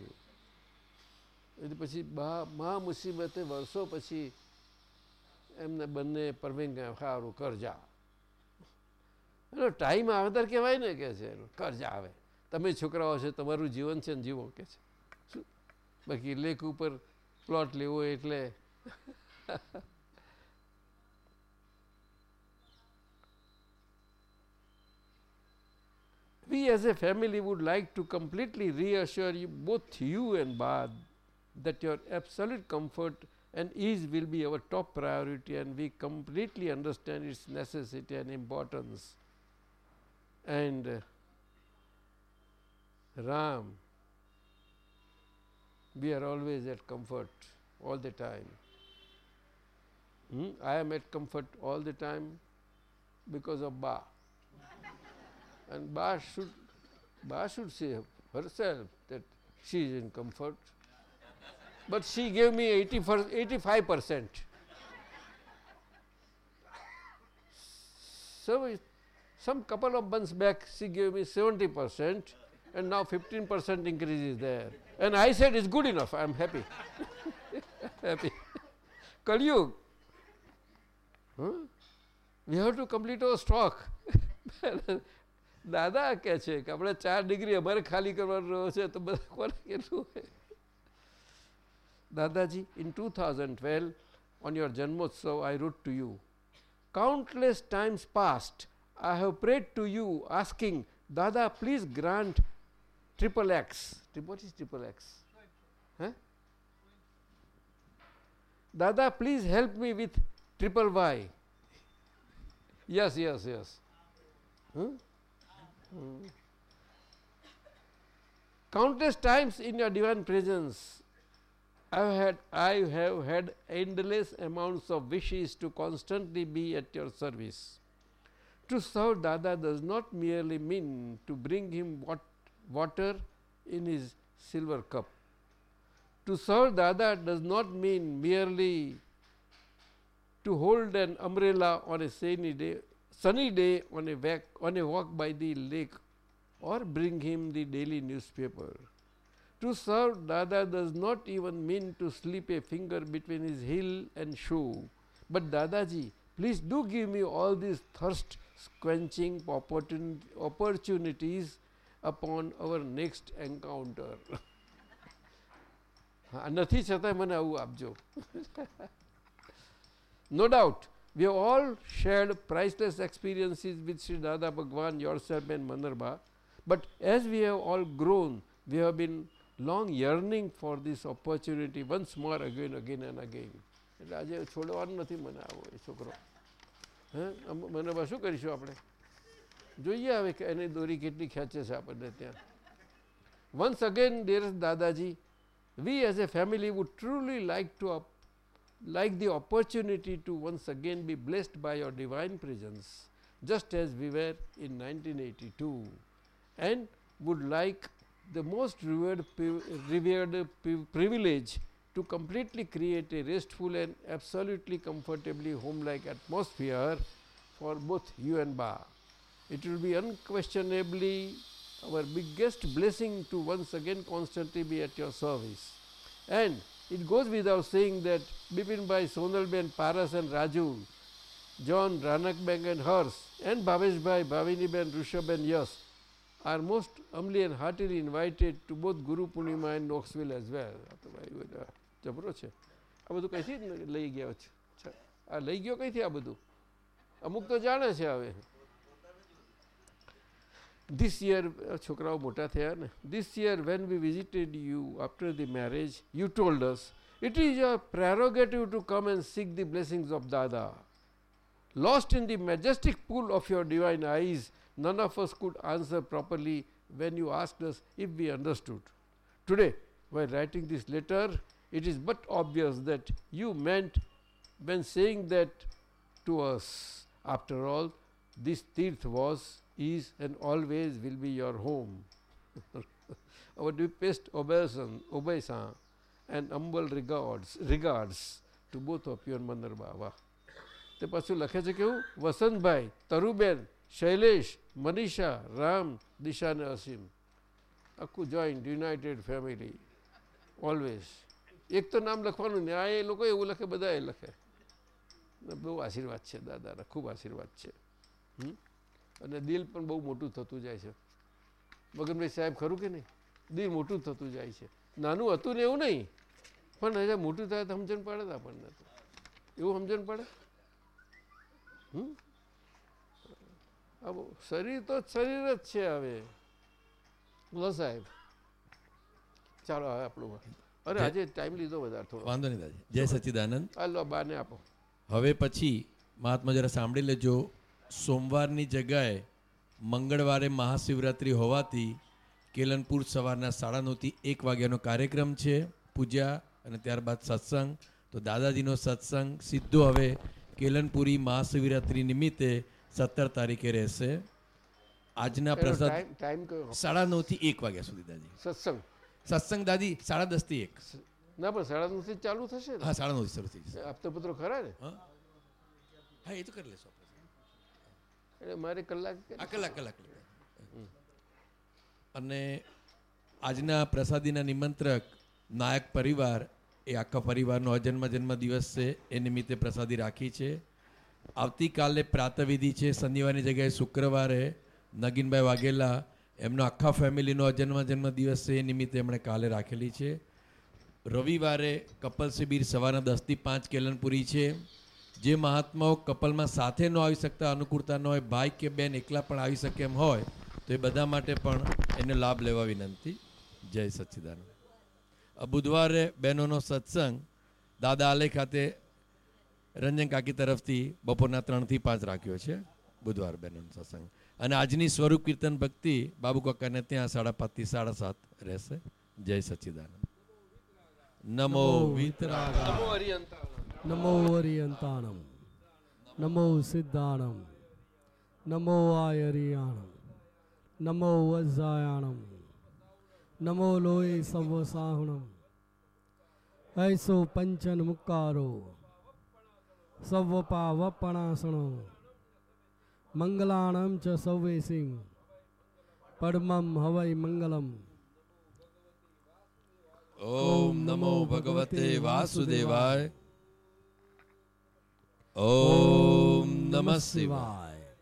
Speaker 6: એટલે પછી બા મહા મુસીબતે વર્ષો પછી એમને બંને પરવીન સારું કરજા એનો ટાઈમ આવે ત્યારે કહેવાય ને કે છે કરજા આવે તમે છોકરાઓ છે તમારું જીવન છે ને જીવો કે છે શું બાકી લેક ઉપર પ્લોટ લેવો એટલે we as a family would like to completely reassure you both you and Bad that your absolute comfort and ease will be our top priority and we completely understand its necessity and importance. And uh, Ram, we are always at comfort all the time. Hmm? I am at comfort all the time because of Ba. And Ba should, ba should say herself that she is in comfort. But she gave me 85 percent. So, some couple of months back she gave me 70 percent and now 15 percent increase is there. And I said it's good enough, I am happy. happy. Kalyug. Huh? We have to complete our stock. દાદા કે છે કે આપણે ચાર degree અમારે ખાલી કરવાનો રહ્યો છે તો બધા કોને કેટલું હોય દાદાજી in two thousand twelve on your Janmotsav, I wrote to you. Countless times past, I have prayed to you asking, Dada, please grant triple X. What is triple X? Huh? Dada, please help me with triple Y. Yes, yes, yes. Hmm. Countless times in your divine presence, I have had I have had endless amounts of wishes to constantly be at your service. To serve Dada does not merely mean to bring him wat water in his silver cup. To serve Dada does not mean merely to hold an umbrella on a sunny day, sunny day on a, walk, on a walk by the lake or bring him the daily newspaper. To serve Dada does not even mean to slip a finger between his heel and shoe. But Dadaji, please do give me all these thirst quenching opportun opportunities upon our next encounter. નથી છતાંય મને આવું આપજો No doubt, we have all shared priceless experiences with Sri Dada Bhagwan, yourself and Manarba, But as we have all grown, we have been long yearning for this opportunity once more again, again and again. એટલે આજે છોડવાનું નથી મને આવો એ છોકરો હે મને શું કરીશું આપણે જોઈએ હવે કે એની દોરી કેટલી ખેંચે છે આપણને ત્યાં once again dearest dadaji we as a family would truly like to up, like the opportunity to once again be blessed by your divine presence just as we were in 1982 and would like the most revered, pri- revered pri- privilege to completely create a restful and absolutely comfortably home-like atmosphere for both you and Ba. It will be unquestionably our biggest blessing to once again constantly be at your service. And it goes without saying that Bipin Bhai, Sonalben, Paras and Raju, John, Ranakbeng and Hers, and Bhavesh Bhai, Bhavini Ben, Rushabh and Yas are most humbly and heartily invited to both Guru Purnima and Knoxville as well. જબરો છે આ બધું કઈથી લઈ ગયા છે આ લઈ ગયો કઈથી આ બધું અમુક તો જાણે છે હવે this year uh, છોકરાઓ મોટા થયા ને this year when we visited you after the marriage you told us it is your prerogative to come and seek the blessings of dada lost in the majestic pool of your divine eyes none of us could answer properly when you asked us if we understood today while writing this letter it is but obvious that you meant when saying that to us after all this tirth was is and always will be your home our deepest obeisance obeisance and humble regards regards to both of you and Mandar Baba. તે પાછું લખે છે કેવું વસંતભાઈ તરુબેન શૈલેષ મનીષા રામ દિશા ને અસીમ આખું joint United family always એક તો નામ લખવાનું ને આ એ લોકો એવું લખે બધા એ લખે બહુ આશીર્વાદ છે દાદાના ખૂબ આશીર્વાદ છે હમ? અને દિલ પણ બહુ મોટું થતું જાય છે. મગનભાઈ સાહેબ ખરું કે નહીં? દિલ મોટું થતું જાય છે. નાનું હતું ને એવું નહીં પણ હજા મોટું થાય તો સમજણ પડે ને આપણને તો. એવું સમજણ પડે? હમ? આ શરીર તો શરીર જ છે હવે. લો સાહેબ. ચાલો હવે આપણું અરે આજે ટાઈમ લીધો વધારે થોડો.
Speaker 2: વાંધો નહીં દાદી. જય સચ્ચિદાનંદ
Speaker 6: હાલો બાને આપો.
Speaker 2: હવે પછી મહાત્મા જરા સાંભળી લેજો. સોમવારની જગ્યાએ મંગળવારે મહાશિવરાત્રિ હોવાથી કેલનપુર સવારના સાડા નવથી એક વાગ્યાનો કાર્યક્રમ છે પૂજા અને ત્યારબાદ સત્સંગ. તો દાદાજીનો સત્સંગ સીધો હવે કેલનપુરી મહાશિવરાત્રિ નિમિત્તે સત્તર તારીખે રહેશે. આજના પ્રસાદ સાડા નવથી એક વાગ્યા સુધી દાદી.
Speaker 6: સત્સંગ?
Speaker 2: સત્સંગ દાદી સાડા દસથી એક.
Speaker 6: ના પણ સાડા નવથી ચાલુ થશે
Speaker 2: હા સાડા નવથી શરૂ થઈ જશે.
Speaker 6: આપતો પુત્રો ખરા ને?
Speaker 2: હા? એ તો કરી લેશો.
Speaker 6: એટલે મારે કલાક
Speaker 2: આ કલાક કલાક. અને આજના પ્રસાદીના નિમંત્રક નાયક પરિવાર એ આખા પરિવારનો અજન્મ જન્મ દિવસ છે, એ નિમિત્તે પ્રસાદી રાખી છે. આવતીકાલે પ્રાતવિધિ છે, શનિવારની જગ્યાએ શુક્રવારે નગીનભાઈ વાઘેલા, એમનો આખા ફેમિલીનો અજન્મ જન્મ દિવસ છે, એ નિમિત્તે એમણે કાલે રાખેલી છે. રવિવારે કપલ શિબિર સવારના દસથી પાંચ કેલનપુરી છે. જે મહાત્માઓ કપલમાં સાથે ન આવી શકતા અનુકૂળતા ન હોય ભાઈ કે બેન એકલા પણ આવી શકે એમ હોય તો એ બધા માટે પણ એને લાભ લેવા વિનંતી. જય સચ્ચિદાનંદ. બુધવારે બહેનોનો સત્સંગ દાદા આલે ખાતે રંજન કાકી તરફથી બપોરના ત્રણથી પાંચ રાખ્યો છે બુધવાર બહેનોનો સત્સંગ. અને આજની સ્વરૂપ કીર્તન ભક્તિ બાબુ કાકાને ત્યાં સાડા પાંચથી સાડા સાત રહેશે. જય સચ્ચિદાનંદ. નમો વિતરા
Speaker 6: નમો હરિયંતા
Speaker 3: નમો હરિયંતાણમ નમો સિદ્ધાણમ નમો આયરિયાણમ નમો વજ્રાયાણમ નમો લોહી સવસાહણમ ઐસો પંચન મુકારો સવપા વપણાસણો મંગલાણમ ચ સૌવે સિંહ પડમમ હવૈ મંગલમ
Speaker 2: ઓમ નમો ભગવતે વાસુદેવાય ઓમ નમઃ શિવાય.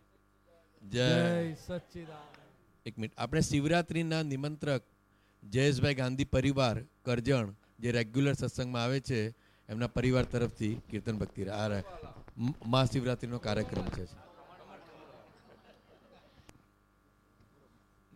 Speaker 2: જય
Speaker 3: સચ્ચિદાનંદ.
Speaker 2: એક મિનિટ. આપણે શિવરાત્રિના નિમંત્રક જયેશભાઈ ગાંધી પરિવાર કરજણ જે રેગ્યુલર સત્સંગમાં આવે છે એમના પરિવાર તરફથી કીર્તન ભક્તિ આ મહાશિવરાત્રિનો કાર્યક્રમ છે.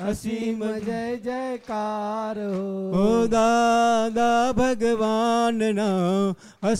Speaker 7: અસીમ જય
Speaker 3: જયકાર
Speaker 7: હો દાદા ભગવાનના